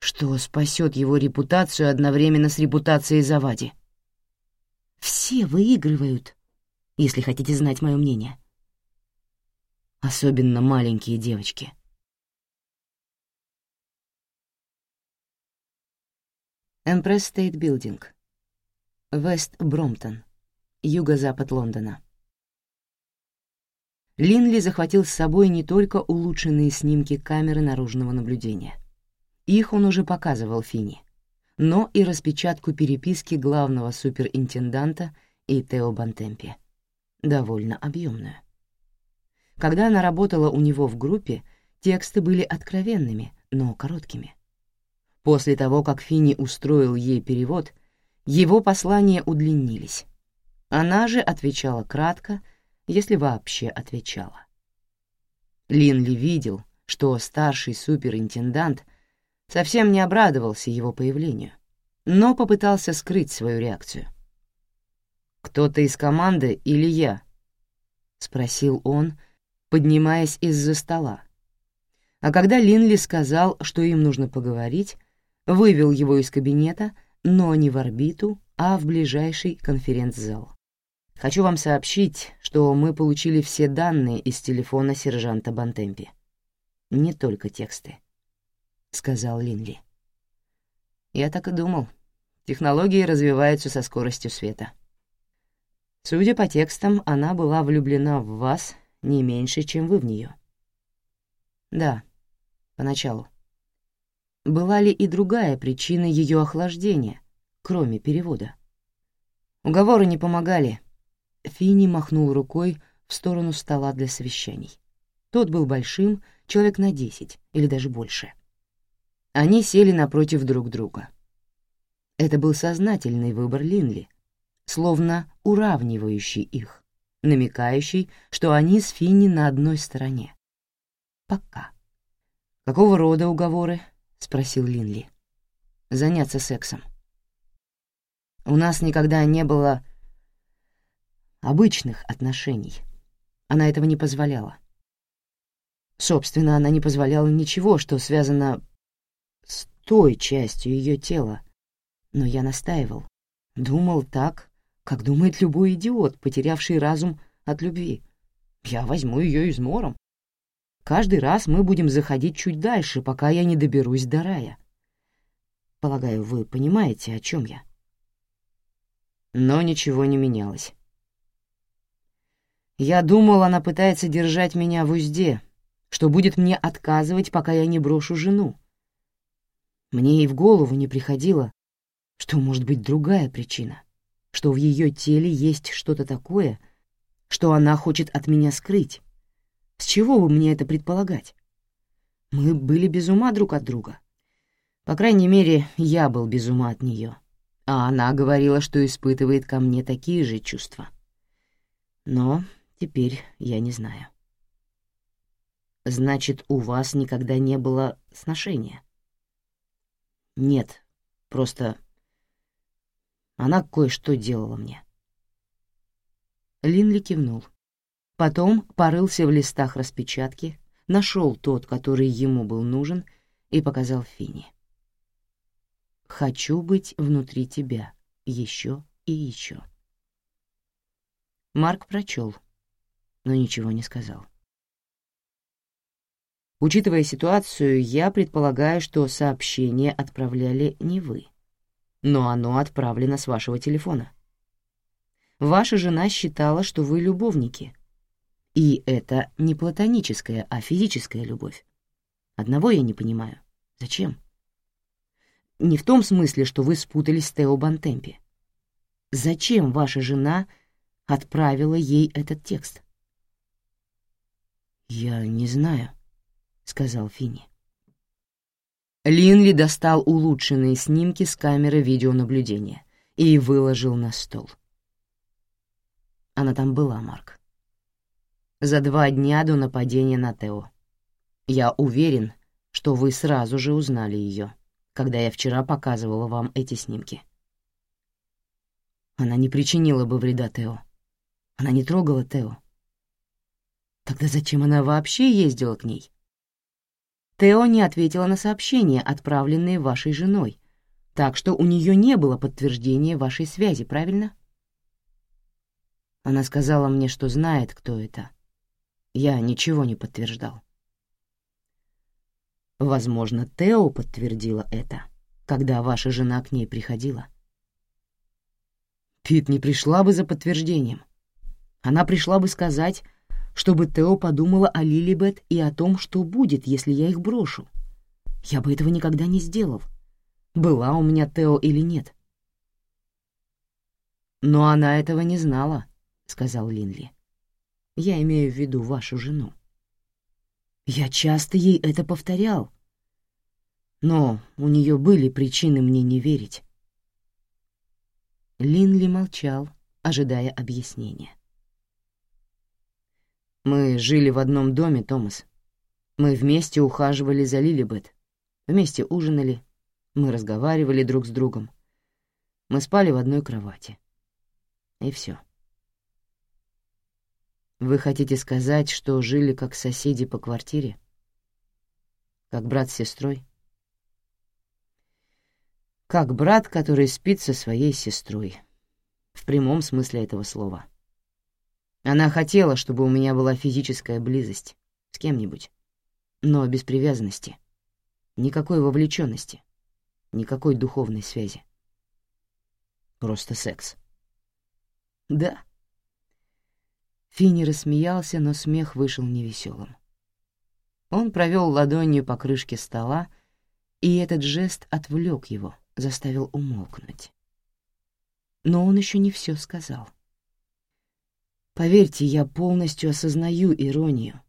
A: Что спасет его репутацию одновременно с репутацией Завади. Все выигрывают, если хотите знать мое мнение. Особенно маленькие девочки — Эмпресс Стейт Билдинг, Вест Бромтон, юго-запад Лондона. Линли захватил с собой не только улучшенные снимки камеры наружного наблюдения. Их он уже показывал Фини, но и распечатку переписки главного суперинтенданта и Тео Бантемпи, довольно объемную. Когда она работала у него в группе, тексты были откровенными, но короткими — После того, как Финни устроил ей перевод, его послания удлинились. Она же отвечала кратко, если вообще отвечала. Линли видел, что старший суперинтендант совсем не обрадовался его появлению, но попытался скрыть свою реакцию. «Кто-то из команды или я?» — спросил он, поднимаясь из-за стола. А когда Линли сказал, что им нужно поговорить, вывел его из кабинета, но не в орбиту, а в ближайший конференц-зал. Хочу вам сообщить, что мы получили все данные из телефона сержанта Бантемпи. Не только тексты, — сказал Линли. Я так и думал. Технологии развиваются со скоростью света. Судя по текстам, она была влюблена в вас не меньше, чем вы в нее. Да, поначалу. Была ли и другая причина ее охлаждения, кроме перевода? Уговоры не помогали. Фини махнул рукой в сторону стола для совещаний. Тот был большим, человек на десять или даже больше. Они сели напротив друг друга. Это был сознательный выбор Линли, словно уравнивающий их, намекающий, что они с Финни на одной стороне. Пока. Какого рода уговоры? — спросил Линли. «Заняться сексом. У нас никогда не было обычных отношений. Она этого не позволяла. Собственно, она не позволяла ничего, что связано с той частью ее тела. Но я настаивал. Думал так, как думает любой идиот, потерявший разум от любви. Я возьму ее измором. Каждый раз мы будем заходить чуть дальше, пока я не доберусь до рая. Полагаю, вы понимаете, о чем я. Но ничего не менялось. Я думал, она пытается держать меня в узде, что будет мне отказывать, пока я не брошу жену. Мне и в голову не приходило, что может быть другая причина, что в ее теле есть что-то такое, что она хочет от меня скрыть, с чего бы мне это предполагать? Мы были без ума друг от друга. По крайней мере, я был без ума от нее. А она говорила, что испытывает ко мне такие же чувства. Но теперь я не знаю. Значит, у вас никогда не было сношения? Нет, просто она кое-что делала мне. Линли кивнул. Потом порылся в листах распечатки, нашел тот, который ему был нужен, и показал Фини. «Хочу быть внутри тебя, еще и еще». Марк прочел, но ничего не сказал. Учитывая ситуацию, я предполагаю, что сообщение отправляли не вы, но оно отправлено с вашего телефона. Ваша жена считала, что вы любовники. И это не платоническая, а физическая любовь. Одного я не понимаю. Зачем? Не в том смысле, что вы спутались с Тео Бантемпи. Зачем ваша жена отправила ей этот текст? «Я не знаю», — сказал Финни. Линли достал улучшенные снимки с камеры видеонаблюдения и выложил на стол. Она там была, Марк. За два дня до нападения на Тео. Я уверен, что вы сразу же узнали ее, когда я вчера показывала вам эти снимки. Она не причинила бы вреда Тео. Она не трогала Тео. Тогда зачем она вообще ездила к ней? Тео не ответила на сообщения, отправленные вашей женой, так что у нее не было подтверждения вашей связи, правильно? Она сказала мне, что знает, кто это. Я ничего не подтверждал. Возможно, Тео подтвердила это, когда ваша жена к ней приходила. Пит не пришла бы за подтверждением. Она пришла бы сказать, чтобы Тео подумала о Лилибет и о том, что будет, если я их брошу. Я бы этого никогда не сделал. Была у меня Тео или нет. Но она этого не знала, сказал Линли. «Я имею в виду вашу жену». «Я часто ей это повторял. Но у нее были причины мне не верить». Линли молчал, ожидая объяснения. «Мы жили в одном доме, Томас. Мы вместе ухаживали за Лилибет, вместе ужинали, мы разговаривали друг с другом. Мы спали в одной кровати. И все. Вы хотите сказать, что жили как соседи по квартире? Как брат с сестрой? Как брат, который спит со своей сестрой. В прямом смысле этого слова. Она хотела, чтобы у меня была физическая близость с кем-нибудь, но без привязанности, никакой вовлеченности, никакой духовной связи. Просто секс. Да. Финни рассмеялся, но смех вышел невеселым. Он провел ладонью по крышке стола, и этот жест отвлек его, заставил умолкнуть. Но он еще не все сказал. Поверьте, я полностью осознаю иронию.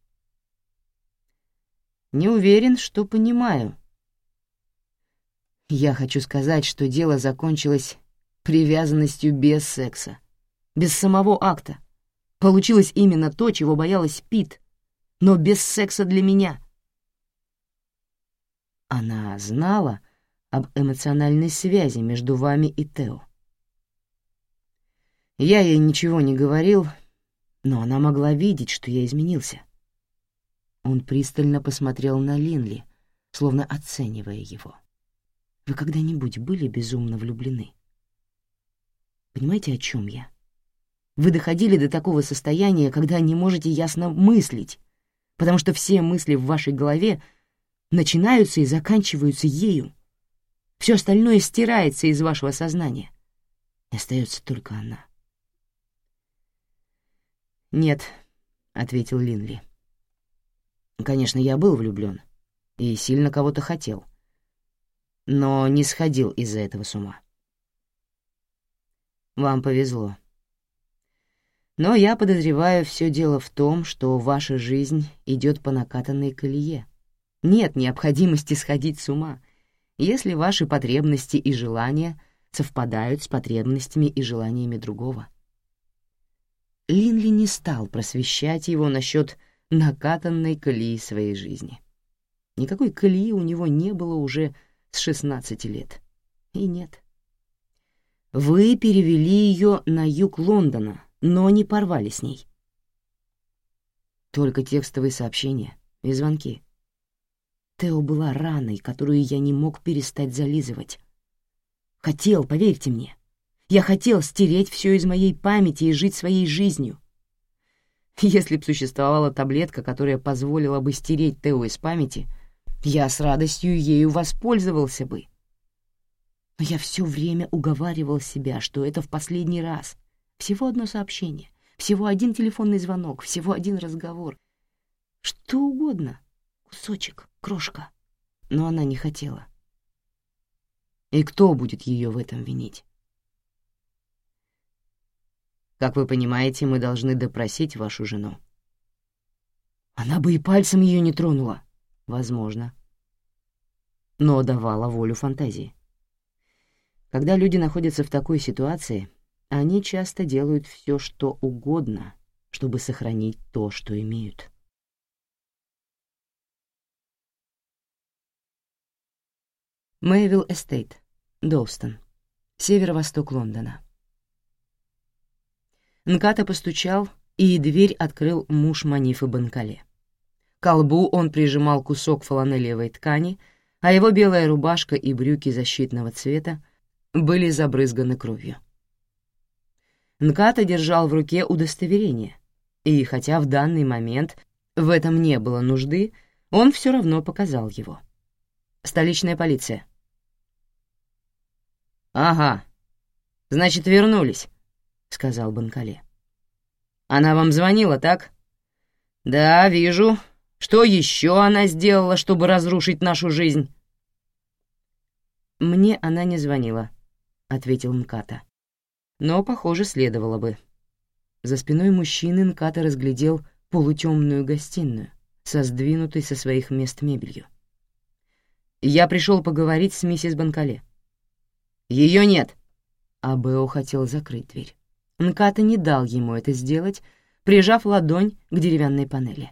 A: Не уверен, что понимаю. Я хочу сказать, что дело закончилось привязанностью без секса, без самого акта. Получилось именно то, чего боялась Пит, но без секса для меня. Она знала об эмоциональной связи между вами и Тео. Я ей ничего не говорил, но она могла видеть, что я изменился. Он пристально посмотрел на Линли, словно оценивая его. Вы когда-нибудь были безумно влюблены? Понимаете, о чем я? Вы доходили до такого состояния, когда не можете ясно мыслить, потому что все мысли в вашей голове начинаются и заканчиваются ею. Все остальное стирается из вашего сознания. И остается только она. «Нет», — ответил Линли. «Конечно, я был влюблен и сильно кого-то хотел, но не сходил из-за этого с ума». «Вам повезло», но я подозреваю, все дело в том, что ваша жизнь идет по накатанной колее. Нет необходимости сходить с ума, если ваши потребности и желания совпадают с потребностями и желаниями другого. Линли не стал просвещать его насчет накатанной колеи своей жизни. Никакой колеи у него не было уже с 16 лет. И нет. Вы перевели ее на юг Лондона, но не порвали с ней. Только текстовые сообщения и звонки. Тео была раной, которую я не мог перестать зализывать. Хотел, поверьте мне. Я хотел стереть все из моей памяти и жить своей жизнью. Если б существовала таблетка, которая позволила бы стереть Тео из памяти, я с радостью ею воспользовался бы. Но я все время уговаривал себя, что это в последний раз. Всего одно сообщение, всего один телефонный звонок, всего один разговор. Что угодно. Кусочек, крошка. Но она не хотела. И кто будет ее в этом винить? Как вы понимаете, мы должны допросить вашу жену. Она бы и пальцем ее не тронула. Возможно. Но давала волю фантазии. Когда люди находятся в такой ситуации, они часто делают все, что угодно, чтобы сохранить то, что имеют. Мэйвилл Эстейт, Доустон, северо-восток Лондона. Нката постучал, и дверь открыл муж Манифы Банкале. К колбу он прижимал кусок фланелевой ткани, а его белая рубашка и брюки защитного цвета были забрызганы кровью. Нката держал в руке удостоверение, и хотя в данный момент в этом не было нужды, он все равно показал его. «Столичная полиция». «Ага, значит, вернулись», — сказал Банкале. «Она вам звонила, так?» «Да, вижу. Что еще она сделала, чтобы разрушить нашу жизнь?» «Мне она не звонила», — ответил Мката. «Но, похоже, следовало бы». За спиной мужчины Нката разглядел полутемную гостиную со сдвинутой со своих мест мебелью. «Я пришел поговорить с миссис Банкале». «Ее нет!» Абео хотел закрыть дверь. Нката не дал ему это сделать, прижав ладонь к деревянной панели.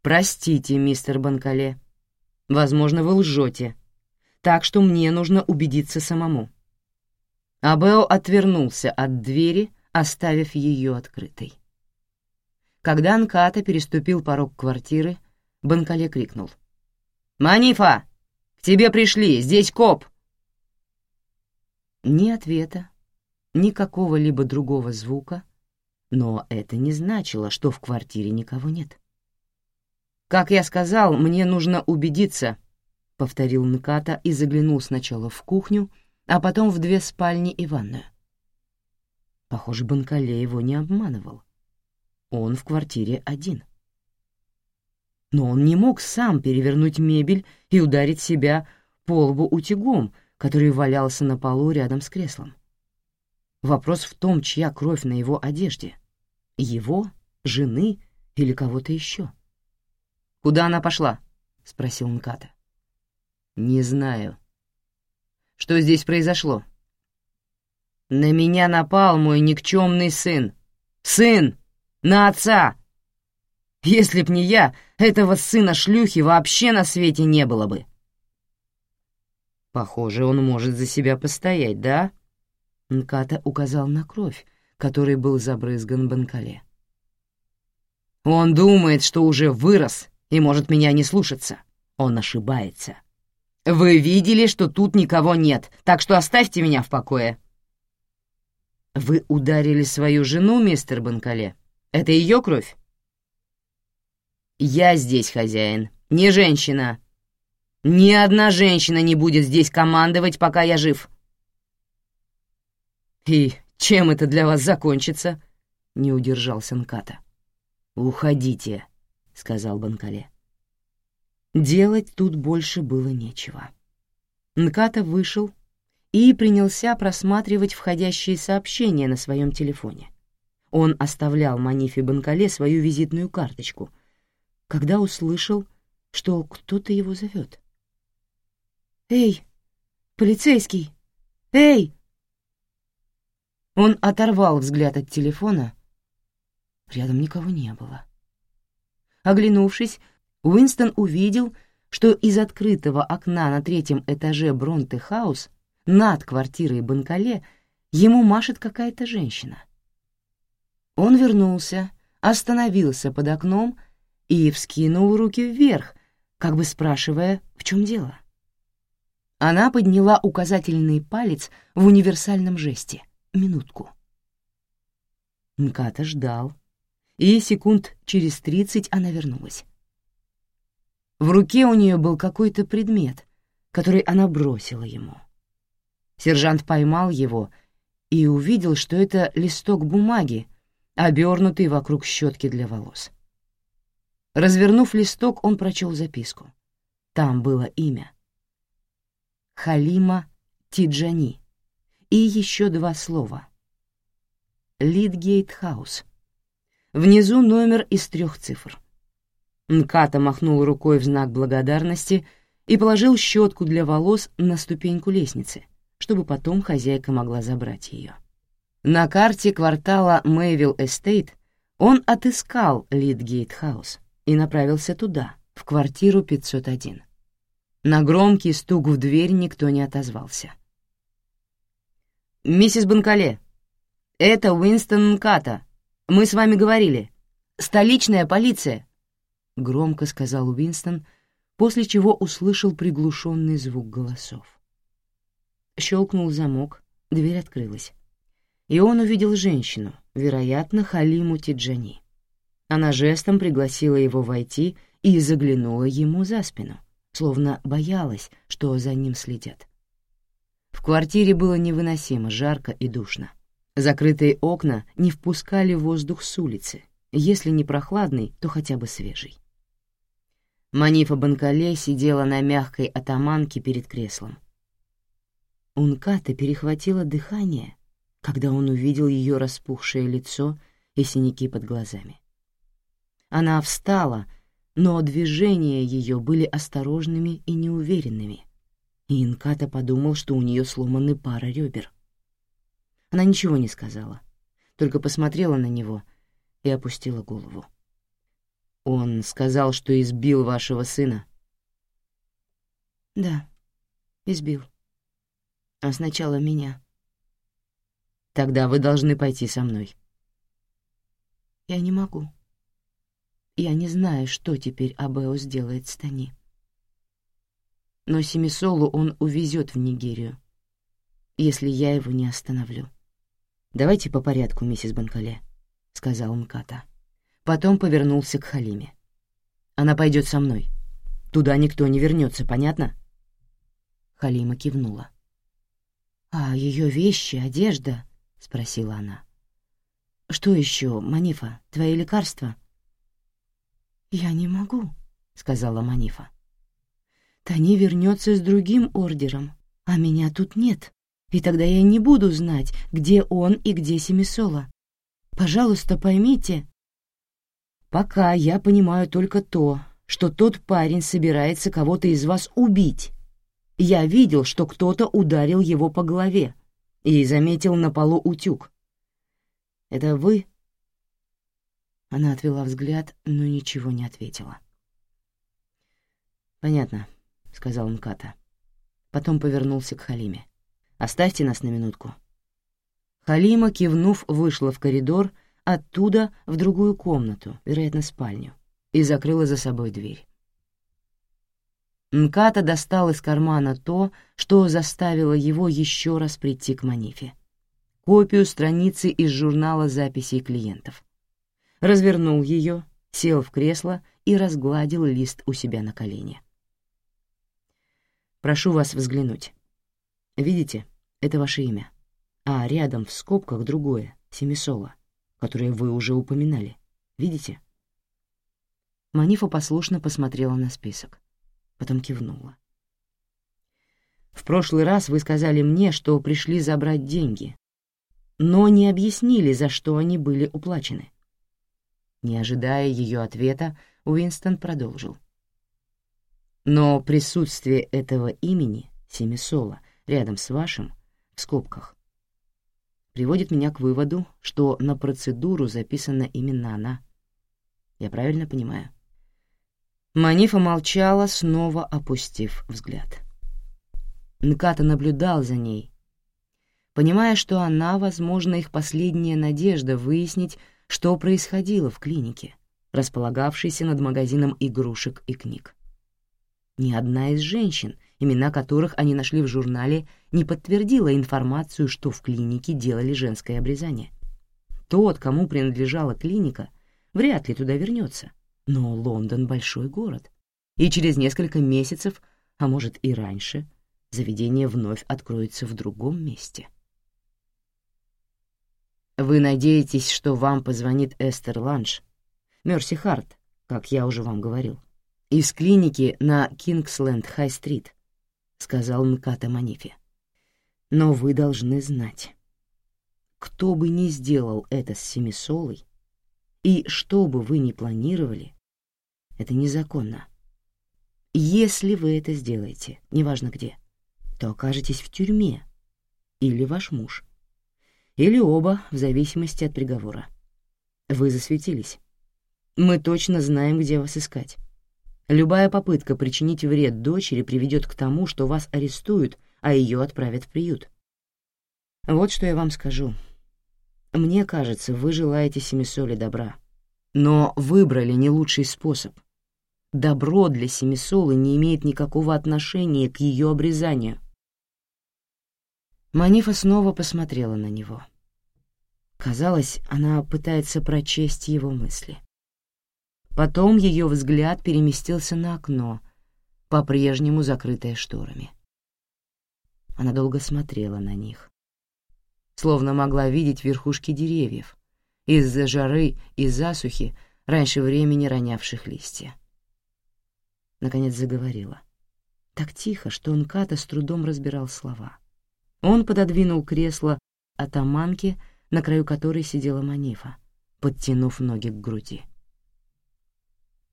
A: «Простите, мистер Банкале. Возможно, вы лжете. Так что мне нужно убедиться самому». Абео отвернулся от двери, оставив ее открытой. Когда Нката переступил порог квартиры, Банкале крикнул. «Манифа! К тебе пришли! Здесь коп!» Ни ответа, ни какого-либо другого звука, но это не значило, что в квартире никого нет. «Как я сказал, мне нужно убедиться», — повторил Нката и заглянул сначала в кухню, а потом в две спальни и ванную. Похоже, Банкале его не обманывал. Он в квартире один. Но он не мог сам перевернуть мебель и ударить себя по лбу утюгом, который валялся на полу рядом с креслом. Вопрос в том, чья кровь на его одежде. Его, жены или кого-то еще. «Куда она пошла?» — спросил Мката. «Не знаю». «Что здесь произошло?» «На меня напал мой никчемный сын. Сын! На отца! Если б не я, этого сына шлюхи вообще на свете не было бы». «Похоже, он может за себя постоять, да?» Нката указал на кровь, которой был забрызган Банкале. «Он думает, что уже вырос и может меня не слушаться. Он ошибается. Вы видели, что тут никого нет, так что оставьте меня в покое». «Вы ударили свою жену, мистер Банкале? Это ее кровь?» «Я здесь хозяин, не женщина. Ни одна женщина не будет здесь командовать, пока я жив». «И чем это для вас закончится?» — не удержался Нката. «Уходите», — сказал Банкале. Делать тут больше было нечего. Нката вышел и принялся просматривать входящие сообщения на своем телефоне. Он оставлял Манифе Банкале свою визитную карточку, когда услышал, что кто-то его зовет. «Эй, полицейский! Эй!» Он оторвал взгляд от телефона. Рядом никого не было. Оглянувшись, Уинстон увидел, что из открытого окна на третьем этаже Бронте-хаус над квартирой Банкале ему машет какая-то женщина. Он вернулся, остановился под окном и вскинул руки вверх, как бы спрашивая, в чем дело. Она подняла указательный палец в универсальном жесте. Минутку. Нката ждал, и секунд через тридцать она вернулась. В руке у нее был какой-то предмет, который она бросила ему. Сержант поймал его и увидел, что это листок бумаги, обернутый вокруг щетки для волос. Развернув листок, он прочел записку. Там было имя. Халима Тиджани и еще два слова. Лидгейт Хаус. Внизу номер из трех цифр. Нката махнул рукой в знак благодарности и положил щетку для волос на ступеньку лестницы, чтобы потом хозяйка могла забрать ее. На карте квартала Мэйвилл Эстейт он отыскал Лидгейт Хаус и направился туда, в квартиру 501. На громкий стук в дверь никто не отозвался. «Миссис Банкале, это Уинстон Мката. Мы с вами говорили. Столичная полиция!» Громко сказал Уинстон, после чего услышал приглушенный звук голосов. Щелкнул замок, дверь открылась. И он увидел женщину, вероятно, Халиму Тиджани. Она жестом пригласила его войти и заглянула ему за спину, словно боялась, что за ним следят. В квартире было невыносимо жарко и душно. Закрытые окна не впускали воздух с улицы, если не прохладный, то хотя бы свежий. Манифа Банкале сидела на мягкой атаманке перед креслом. Унката перехватила дыхание, когда он увидел ее распухшее лицо и синяки под глазами. Она встала, но движения ее были осторожными и неуверенными, и Инката подумал, что у нее сломаны пара ребер. Она ничего не сказала, только посмотрела на него и опустила голову. «Он сказал, что избил вашего сына?» «Да, избил. А сначала меня». Тогда вы должны пойти со мной. Я не могу. Я не знаю, что теперь Абео сделает с Тани. Но Семисолу он увезет в Нигерию, если я его не остановлю. «Давайте по порядку, миссис Банкале», — сказал Мката. Потом повернулся к Халиме. «Она пойдет со мной. Туда никто не вернется, понятно?» Халима кивнула. «А ее вещи, одежда...» — спросила она. «Что еще, Манифа, твои лекарства?» «Я не могу», — сказала Манифа. «Тани вернется с другим ордером, а меня тут нет, и тогда я не буду знать, где он и где Семисола. Пожалуйста, поймите...» «Пока я понимаю только то, что тот парень собирается кого-то из вас убить. Я видел, что кто-то ударил его по голове, и заметил на полу утюг. «Это вы?» Она отвела взгляд, но ничего не ответила. «Понятно», — сказал Мката. Потом повернулся к Халиме. «Оставьте нас на минутку». Халима, кивнув, вышла в коридор, оттуда в другую комнату, вероятно, спальню, и закрыла за собой дверь. Нката достал из кармана то, что заставило его еще раз прийти к Манифе. Копию страницы из журнала записей клиентов. Развернул ее, сел в кресло и разгладил лист у себя на колене. «Прошу вас взглянуть. Видите, это ваше имя. А рядом в скобках другое, Семисола, которое вы уже упоминали. Видите?» Манифа послушно посмотрела на список потом кивнула. «В прошлый раз вы сказали мне, что пришли забрать деньги, но не объяснили, за что они были уплачены». Не ожидая ее ответа, Уинстон продолжил. «Но присутствие этого имени, Семисола, рядом с вашим, в скобках, приводит меня к выводу, что на процедуру записана именно она. Я правильно понимаю?» Манифа молчала, снова опустив взгляд. Нката наблюдал за ней, понимая, что она, возможно, их последняя надежда выяснить, что происходило в клинике, располагавшейся над магазином игрушек и книг. Ни одна из женщин, имена которых они нашли в журнале, не подтвердила информацию, что в клинике делали женское обрезание. Тот, кому принадлежала клиника, вряд ли туда вернется. Но Лондон — большой город, и через несколько месяцев, а может и раньше, заведение вновь откроется в другом месте. Вы надеетесь, что вам позвонит Эстер Ланш, Мерси Харт, как я уже вам говорил, из клиники на Кингсленд-Хай-стрит, сказал Мката Манифи. Но вы должны знать, кто бы ни сделал это с Семисолой, и что бы вы ни планировали, это незаконно. Если вы это сделаете, неважно где, то окажетесь в тюрьме, или ваш муж, или оба, в зависимости от приговора. Вы засветились. Мы точно знаем, где вас искать. Любая попытка причинить вред дочери приведет к тому, что вас арестуют, а ее отправят в приют. Вот что я вам скажу. Мне кажется, вы желаете Семисоле добра, но выбрали не лучший способ. Добро для Семисолы не имеет никакого отношения к ее обрезанию. Манифа снова посмотрела на него. Казалось, она пытается прочесть его мысли. Потом ее взгляд переместился на окно, по-прежнему закрытое шторами. Она долго смотрела на них словно могла видеть верхушки деревьев, из-за жары и засухи, раньше времени ронявших листья. Наконец заговорила. Так тихо, что Нката с трудом разбирал слова. Он пододвинул кресло атаманки, на краю которой сидела Манифа, подтянув ноги к груди.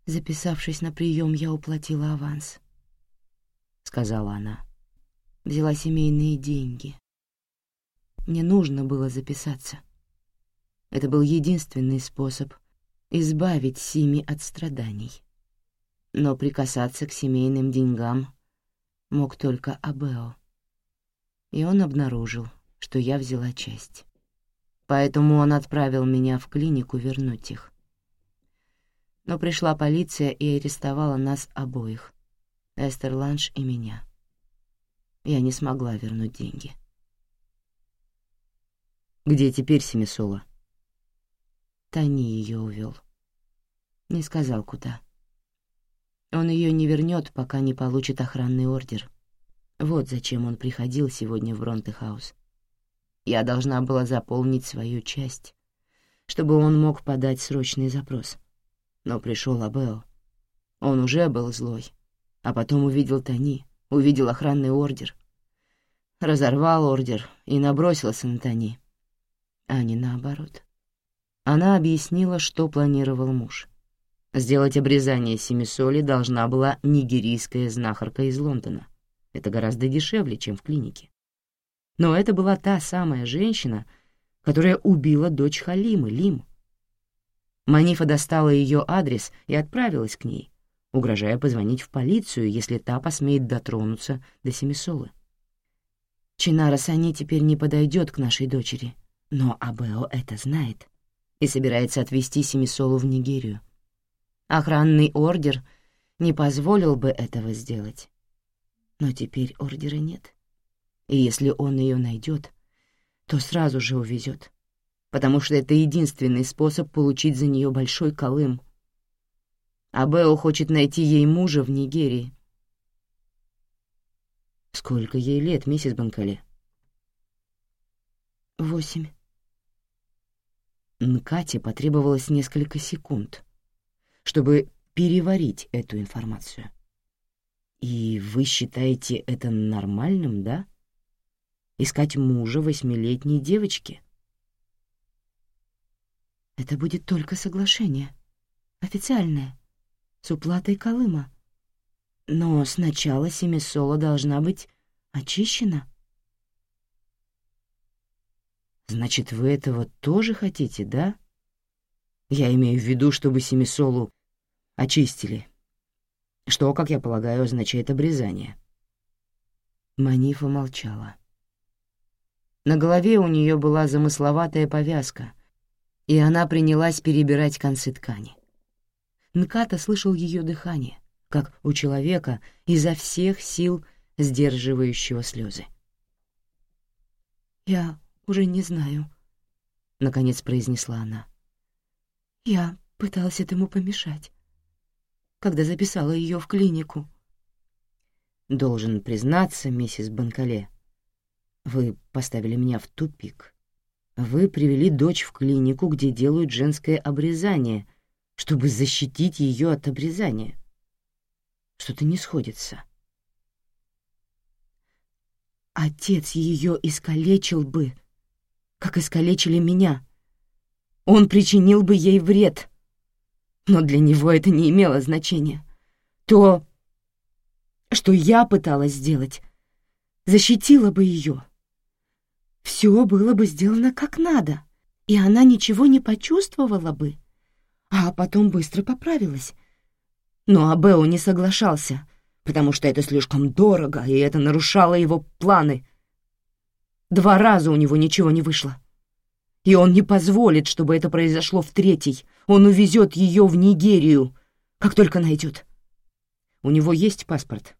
A: «Записавшись на прием, я уплатила аванс», — сказала она. «Взяла семейные деньги. Мне нужно было записаться. Это был единственный способ избавить Сими от страданий. Но прикасаться к семейным деньгам мог только Абео. И он обнаружил, что я взяла часть. Поэтому он отправил меня в клинику вернуть их. Но пришла полиция и арестовала нас обоих, Эстер Ланш и меня. Я не смогла вернуть деньги. Где теперь Семисола? Тани ее увел. Не сказал, куда. Он ее не вернет, пока не получит охранный ордер. Вот зачем он приходил сегодня в Бронтехаус. Я должна была заполнить свою часть, чтобы он мог подать срочный запрос. Но пришел Абео. Он уже был злой, а потом увидел Тани, увидел охранный ордер. Разорвал ордер и набросился на Тани а не наоборот. Она объяснила, что планировал муж. Сделать обрезание семисоли должна была нигерийская знахарка из Лондона. Это гораздо дешевле, чем в клинике. Но это была та самая женщина, которая убила дочь Халимы, Лим. Манифа достала ее адрес и отправилась к ней, угрожая позвонить в полицию, если та посмеет дотронуться до Семисолы. «Чинара Сани теперь не подойдет к нашей дочери», но Абео это знает и собирается отвезти Семисолу в Нигерию. Охранный ордер не позволил бы этого сделать. Но теперь ордера нет. И если он ее найдет, то сразу же увезет, потому что это единственный способ получить за нее большой колым. Абео хочет найти ей мужа в Нигерии. Сколько ей лет, миссис Банкале? Восемь. Нкате потребовалось несколько секунд, чтобы переварить эту информацию. «И вы считаете это нормальным, да? Искать мужа восьмилетней девочки?» «Это будет только соглашение. Официальное. С уплатой Колыма. Но сначала Семисола должна быть очищена». Значит, вы этого тоже хотите, да? Я имею в виду, чтобы Семисолу очистили. Что, как я полагаю, означает обрезание. Манифа молчала. На голове у нее была замысловатая повязка, и она принялась перебирать концы ткани. Нката слышал ее дыхание, как у человека изо всех сил сдерживающего слезы.
B: «Я уже не знаю», — наконец произнесла она. «Я пыталась этому помешать, когда записала ее в клинику».
A: «Должен признаться, миссис Банкале, вы поставили меня в тупик. Вы привели дочь в клинику, где делают женское обрезание, чтобы защитить ее от обрезания. Что-то не сходится».
B: Отец ее искалечил бы, как искалечили меня. Он причинил бы ей вред. Но для него это не имело значения. То, что я пыталась сделать, защитило бы ее. Все было бы сделано как надо, и она ничего не почувствовала бы, а потом быстро поправилась. Но Абео не соглашался — потому что это слишком дорого, и это нарушало его планы. Два раза у него ничего не вышло. И он не позволит, чтобы это произошло в третий. Он увезет ее в Нигерию, как только найдет.
A: У него есть паспорт.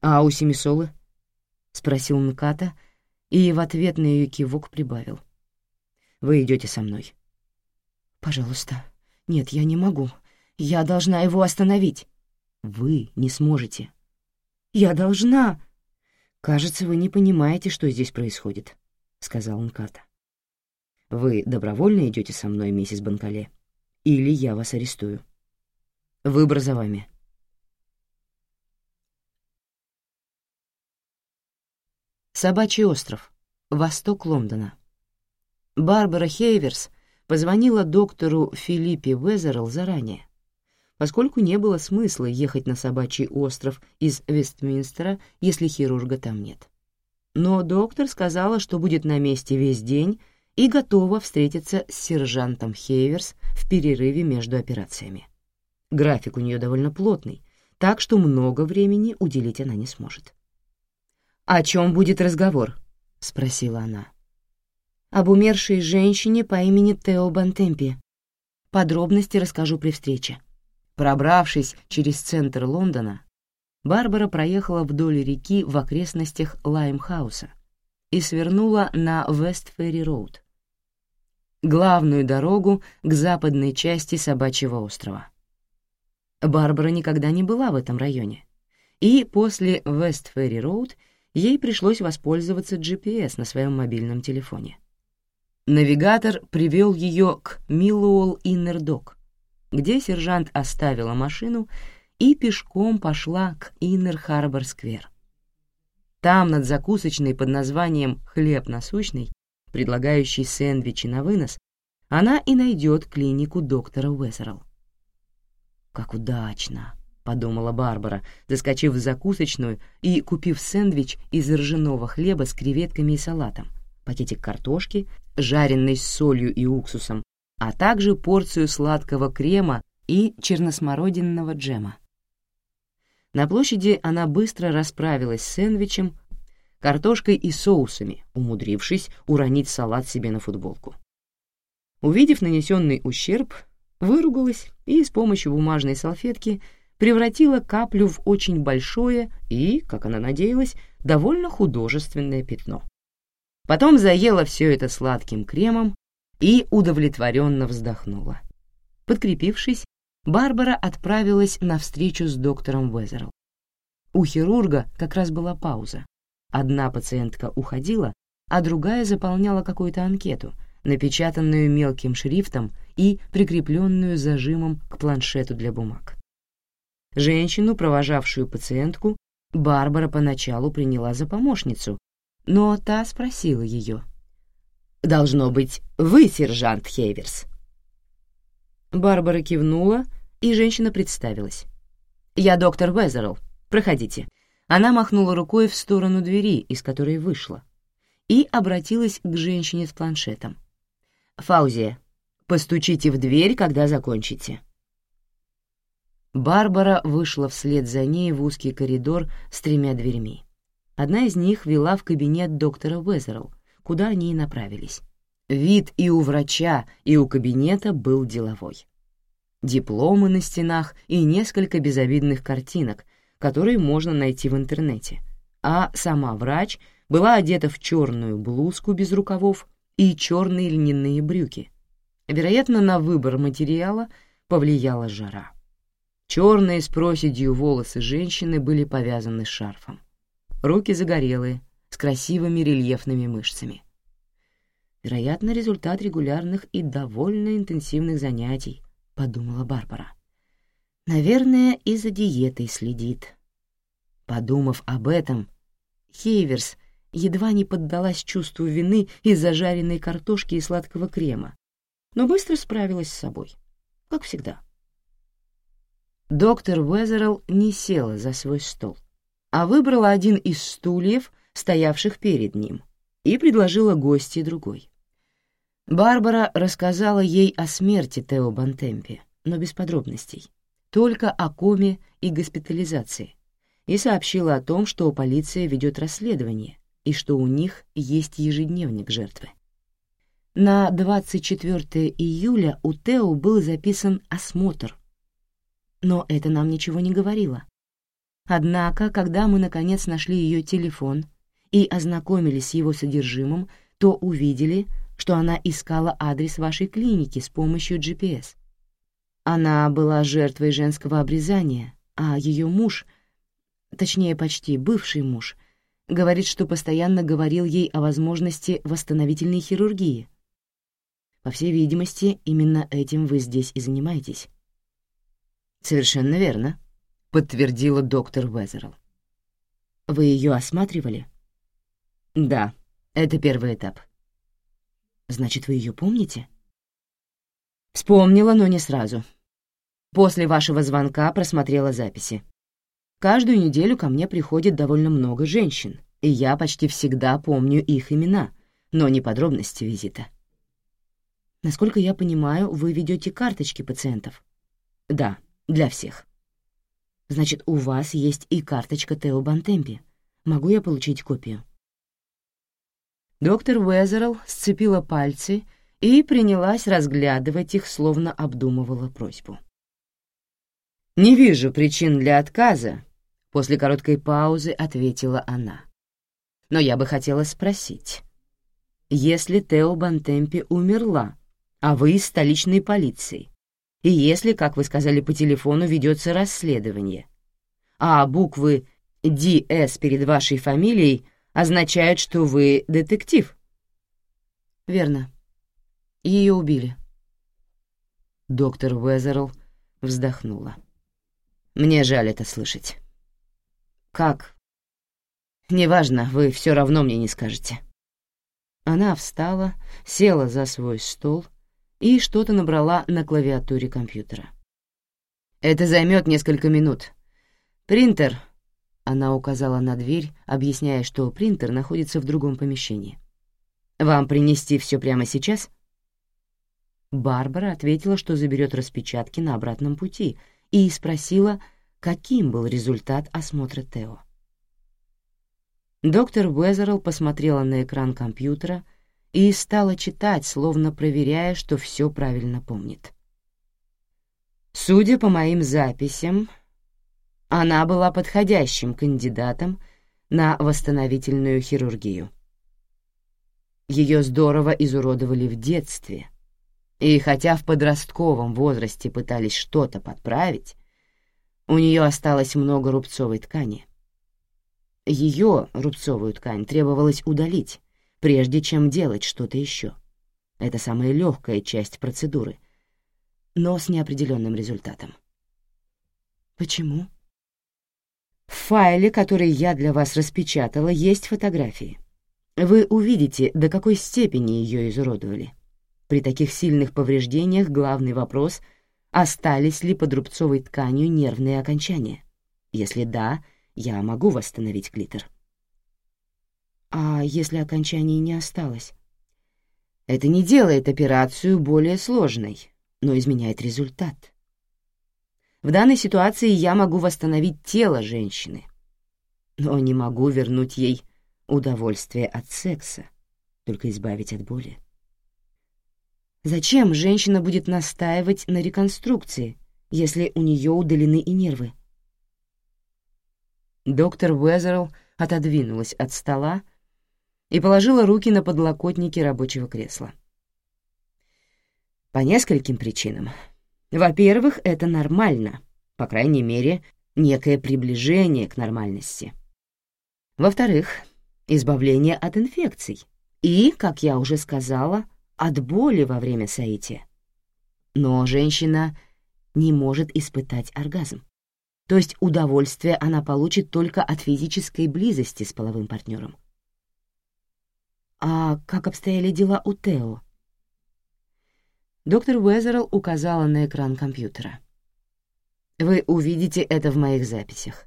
A: А у Семисолы? — спросил Мката, и в ответ на ее кивок прибавил. «Вы идете со мной».
B: «Пожалуйста. Нет, я не могу. Я должна его остановить».
A: «Вы не сможете.
B: Я должна...»
A: «Кажется, вы не понимаете, что здесь происходит», — сказал Нката. «Вы добровольно идете со мной, миссис Банкале, или я вас арестую? Выбор за вами». Собачий остров, восток Лондона. Барбара Хейверс позвонила доктору Филиппе Везерл заранее, поскольку не было смысла ехать на собачий остров из Вестминстера, если хирурга там нет. Но доктор сказала, что будет на месте весь день и готова встретиться с сержантом Хейверс в перерыве между операциями. График у нее довольно плотный, так что много времени уделить она не сможет. «О чем будет разговор?» — спросила она.
B: «Об умершей женщине по имени Тео Бантемпи. Подробности расскажу при встрече»,
A: Пробравшись через центр Лондона, Барбара проехала вдоль реки в окрестностях Лаймхауса и свернула на Вестферри-роуд, главную дорогу к западной части Собачьего острова. Барбара никогда не была в этом районе, и после Вестферри-роуд ей пришлось воспользоваться GPS на своем мобильном телефоне. Навигатор привел ее к Миллуолл Иннердок, где сержант оставила машину и пешком пошла к Иннер-Харбор-сквер. Там, над закусочной под названием «Хлеб насущный», предлагающий сэндвичи на вынос, она и найдет клинику доктора Уэзерл. «Как удачно!» — подумала Барбара, заскочив в закусочную и купив сэндвич из ржаного хлеба с креветками и салатом, пакетик картошки, жареной с солью и уксусом, а также порцию сладкого крема и черносмородинного джема. На площади она быстро расправилась с сэндвичем, картошкой и соусами, умудрившись уронить салат себе на футболку. Увидев нанесенный ущерб, выругалась и с помощью бумажной салфетки превратила каплю в очень большое и, как она надеялась, довольно художественное пятно. Потом заела все это сладким кремом и удовлетворенно вздохнула. Подкрепившись, Барбара отправилась на встречу с доктором Везерл. У хирурга как раз была пауза. Одна пациентка уходила, а другая заполняла какую-то анкету, напечатанную мелким шрифтом и прикрепленную зажимом к планшету для бумаг. Женщину, провожавшую пациентку, Барбара поначалу приняла за помощницу, но та спросила ее — Должно быть, вы сержант Хейверс». Барбара кивнула, и женщина представилась. «Я доктор Везерл. Проходите». Она махнула рукой в сторону двери, из которой вышла, и обратилась к женщине с планшетом. «Фаузия, постучите в дверь, когда закончите». Барбара вышла вслед за ней в узкий коридор с тремя дверьми. Одна из них вела в кабинет доктора Везерл, куда они и направились. Вид и у врача, и у кабинета был деловой. Дипломы на стенах и несколько безобидных картинок, которые можно найти в интернете. А сама врач была одета в черную блузку без рукавов и черные льняные брюки. Вероятно, на выбор материала повлияла жара. Черные с проседью волосы женщины были повязаны шарфом. Руки загорелые, с красивыми рельефными мышцами. Вероятно, результат регулярных и довольно интенсивных занятий, подумала Барбара. Наверное, и за диетой следит. Подумав об этом, Хейверс едва не поддалась чувству вины из-за жареной картошки и сладкого крема, но быстро справилась с собой, как всегда. Доктор Уэзерл не села за свой стол, а выбрала один из стульев, стоявших перед ним, и предложила гости другой. Барбара рассказала ей о смерти Тео Бантемпе, но без подробностей, только о коме и госпитализации, и сообщила о том, что полиция ведет расследование и что у них есть ежедневник жертвы. На 24 июля у Тео был записан осмотр, но это нам ничего не говорило. Однако, когда мы наконец нашли ее телефон и ознакомились с его содержимым, то увидели, что она искала адрес вашей клиники с помощью GPS. Она была жертвой женского обрезания, а ее муж, точнее почти бывший муж, говорит, что постоянно говорил ей о возможности восстановительной хирургии. По всей видимости, именно этим вы здесь и занимаетесь. «Совершенно верно», — подтвердила доктор Уэзерл. «Вы ее осматривали?» «Да, это первый этап. Значит, вы ее помните? Вспомнила, но не сразу. После вашего звонка просмотрела записи. Каждую неделю ко мне приходит довольно много женщин, и я почти всегда помню их имена, но не подробности визита. Насколько я понимаю, вы ведете карточки пациентов? Да, для всех. Значит, у вас есть и карточка Тео Бантемпи. Могу я получить копию? Доктор Уэзерл сцепила пальцы и принялась разглядывать их, словно обдумывала просьбу. «Не вижу причин для отказа», — после короткой паузы ответила она. «Но я бы хотела спросить, если Тео Бантемпи умерла, а вы из столичной полиции, и если, как вы сказали по телефону, ведется расследование, а буквы «ДС» перед вашей фамилией — означает, что вы детектив». «Верно. Ее убили». Доктор Уэзерл вздохнула. «Мне жаль это слышать». «Как?» «Неважно, вы все равно мне не скажете». Она встала, села за свой стол и что-то набрала на клавиатуре компьютера. «Это займет несколько минут. Принтер она указала на дверь, объясняя, что принтер находится в другом помещении. «Вам принести все прямо сейчас?» Барбара ответила, что заберет распечатки на обратном пути, и спросила, каким был результат осмотра Тео. Доктор Уэзерл посмотрела на экран компьютера и стала читать, словно проверяя, что все правильно помнит. «Судя по моим записям, она была подходящим кандидатом на восстановительную хирургию. Ее здорово изуродовали в детстве, и хотя в подростковом возрасте пытались что-то подправить, у нее осталось много рубцовой ткани. Ее рубцовую ткань требовалось удалить, прежде чем делать что-то еще. Это самая легкая часть процедуры, но с неопределенным результатом. Почему? В файле, который я для вас распечатала, есть фотографии. Вы увидите, до какой степени ее изуродовали. При таких сильных повреждениях главный вопрос — остались ли под рубцовой тканью нервные окончания. Если да, я могу восстановить клитор. А если окончаний не осталось? Это не делает операцию более сложной, но изменяет результат. В данной ситуации я могу восстановить тело женщины, но не могу вернуть ей удовольствие от секса, только избавить от боли.
B: Зачем женщина будет настаивать на реконструкции, если у нее удалены и нервы?
A: Доктор Уэзерл отодвинулась от стола и положила руки на подлокотники рабочего кресла. По нескольким причинам. Во-первых, это нормально, по крайней мере, некое приближение к нормальности. Во-вторых, избавление от инфекций и, как я уже сказала, от боли во время соития. Но женщина не может испытать оргазм. То есть удовольствие она получит только от физической близости с половым партнером.
B: А как обстояли дела у Тео?
A: Доктор Уэзерл указала на экран компьютера. Вы увидите это в моих записях.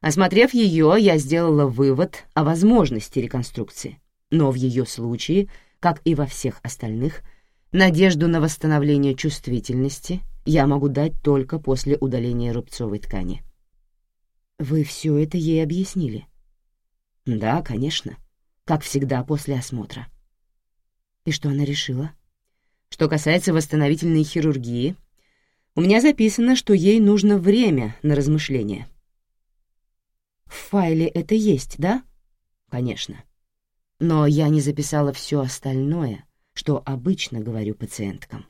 A: Осмотрев ее, я сделала вывод о возможности реконструкции, но в ее случае, как и во всех остальных, надежду на восстановление чувствительности я могу дать только после удаления рубцовой ткани.
B: Вы все это ей объяснили?
A: Да, конечно, как всегда после осмотра.
B: И что она решила?
A: Что касается восстановительной хирургии, у меня записано, что ей нужно время на размышление.
B: В файле это есть, да?
A: Конечно. Но я не записала все остальное, что обычно говорю пациенткам.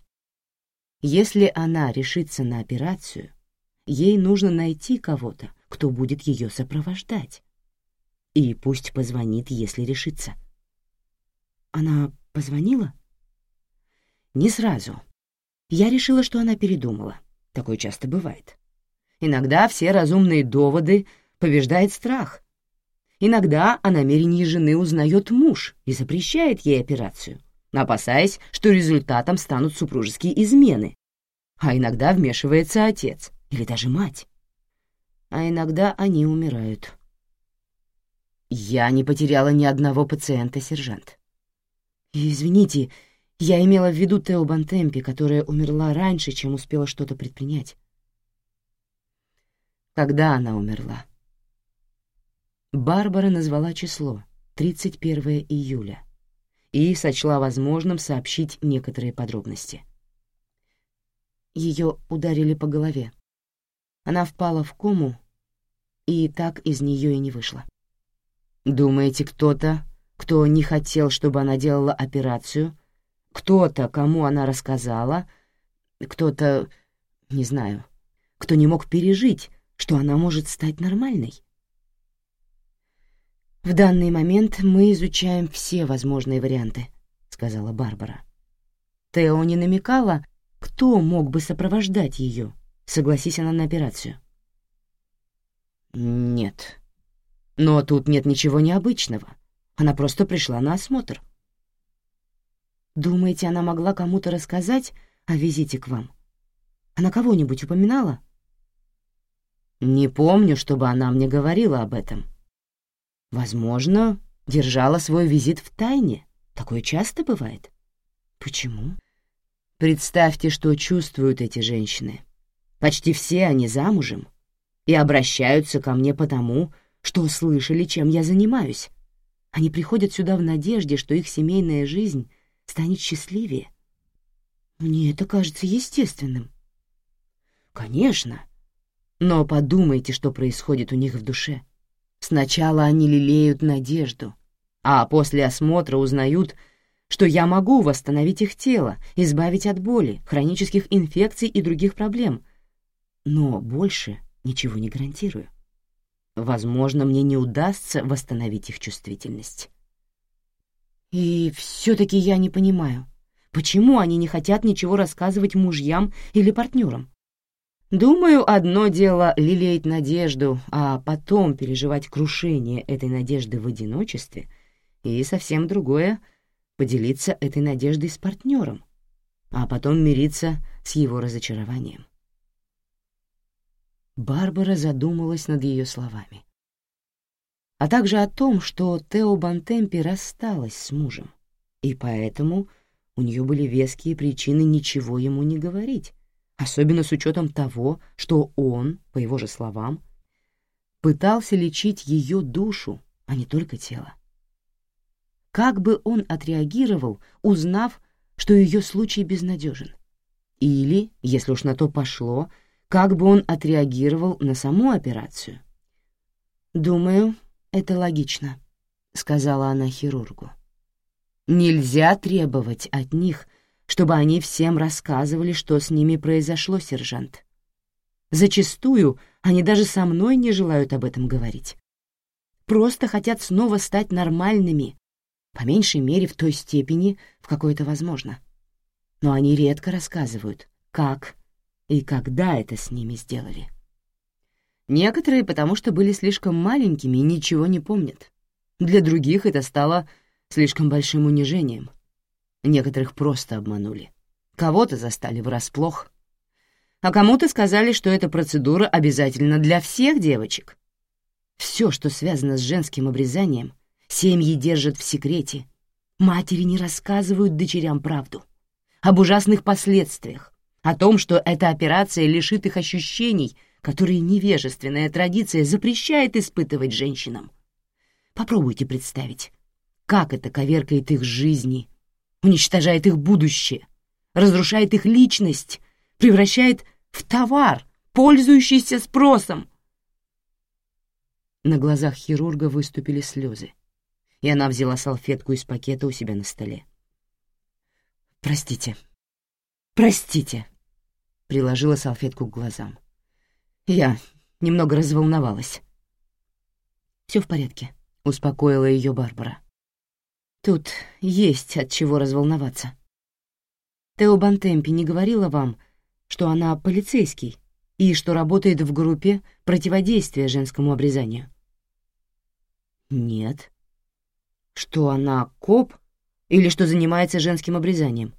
A: Если она решится на операцию, ей нужно найти кого-то, кто будет ее сопровождать. И пусть позвонит, если решится.
B: Она позвонила?
A: Не сразу. Я решила, что она передумала. Такое часто бывает. Иногда все разумные доводы побеждает страх. Иногда о намерении жены узнает муж и запрещает ей операцию, опасаясь, что результатом станут супружеские измены. А иногда вмешивается отец или даже мать. А иногда они умирают. Я не потеряла ни одного пациента, сержант.
B: Извините, я имела в виду Тео Бантемпи, которая умерла раньше, чем успела что-то предпринять.
A: Когда она умерла? Барбара назвала число — 31 июля и сочла возможным сообщить некоторые подробности.
B: Ее ударили по голове. Она впала в кому и так из нее и не вышла.
A: «Думаете, кто-то, кто не хотел, чтобы она делала операцию, кто-то, кому она рассказала, кто-то, не знаю, кто не мог пережить, что она может стать нормальной.
B: «В данный момент мы изучаем все возможные варианты», — сказала Барбара. Тео не намекала, кто мог бы сопровождать ее, согласись она на операцию.
A: «Нет. Но тут нет ничего необычного. Она просто пришла на осмотр».
B: Думаете, она могла кому-то рассказать о визите к вам? Она кого-нибудь упоминала?
A: Не помню, чтобы она мне говорила об этом. Возможно, держала свой визит в тайне. Такое часто бывает.
B: Почему?
A: Представьте, что чувствуют эти женщины. Почти все они замужем и обращаются ко мне потому, что слышали, чем я занимаюсь. Они приходят сюда в надежде, что их семейная жизнь — станет счастливее.
B: Мне это кажется естественным.
A: Конечно. Но подумайте, что происходит у них в душе. Сначала они лелеют надежду, а после осмотра узнают, что я могу восстановить их тело, избавить от боли, хронических инфекций и других проблем. Но больше ничего не гарантирую. Возможно, мне не удастся восстановить их чувствительность.
B: И все-таки я не понимаю, почему они не хотят ничего рассказывать мужьям или партнерам?
A: Думаю, одно дело лелеять надежду, а потом переживать крушение этой надежды в одиночестве, и совсем другое — поделиться этой надеждой с партнером, а потом мириться с его разочарованием. Барбара задумалась над ее словами а также о том, что Тео Бантемпи рассталась с мужем, и поэтому у нее были веские причины ничего ему не говорить, особенно с учетом того, что он, по его же словам, пытался лечить ее душу, а не только тело. Как бы он отреагировал, узнав,
B: что ее случай безнадежен. Или, если уж на то пошло, как бы он отреагировал на саму операцию. «Думаю, это логично», — сказала она хирургу. «Нельзя требовать от них, чтобы они всем рассказывали, что с ними произошло, сержант. Зачастую они даже со мной не желают об этом говорить. Просто хотят снова стать нормальными, по меньшей мере в той степени, в какой это возможно. Но они редко рассказывают, как и когда это с ними сделали. Некоторые потому что были слишком маленькими и ничего не помнят. Для других это стало слишком большим унижением. Некоторых просто обманули. Кого-то застали врасплох, а кому-то сказали, что эта процедура обязательно для всех девочек. Все, что связано с женским обрезанием, семьи держат в секрете. Матери не рассказывают дочерям правду. Об ужасных последствиях, о том, что эта операция лишит их ощущений, которые невежественная традиция запрещает испытывать женщинам. Попробуйте представить, как это коверкает их жизни, уничтожает их будущее, разрушает их личность, превращает в товар, пользующийся спросом. На глазах хирурга выступили слезы, и она взяла салфетку из пакета у себя на столе. «Простите, простите», — приложила салфетку к глазам. «Я немного разволновалась». «Все в порядке», — успокоила ее Барбара. «Тут есть от чего разволноваться». Тео Бантемпи не говорила вам, что она полицейский и что работает в группе противодействия женскому обрезанию? Нет. Что она коп или что занимается женским обрезанием?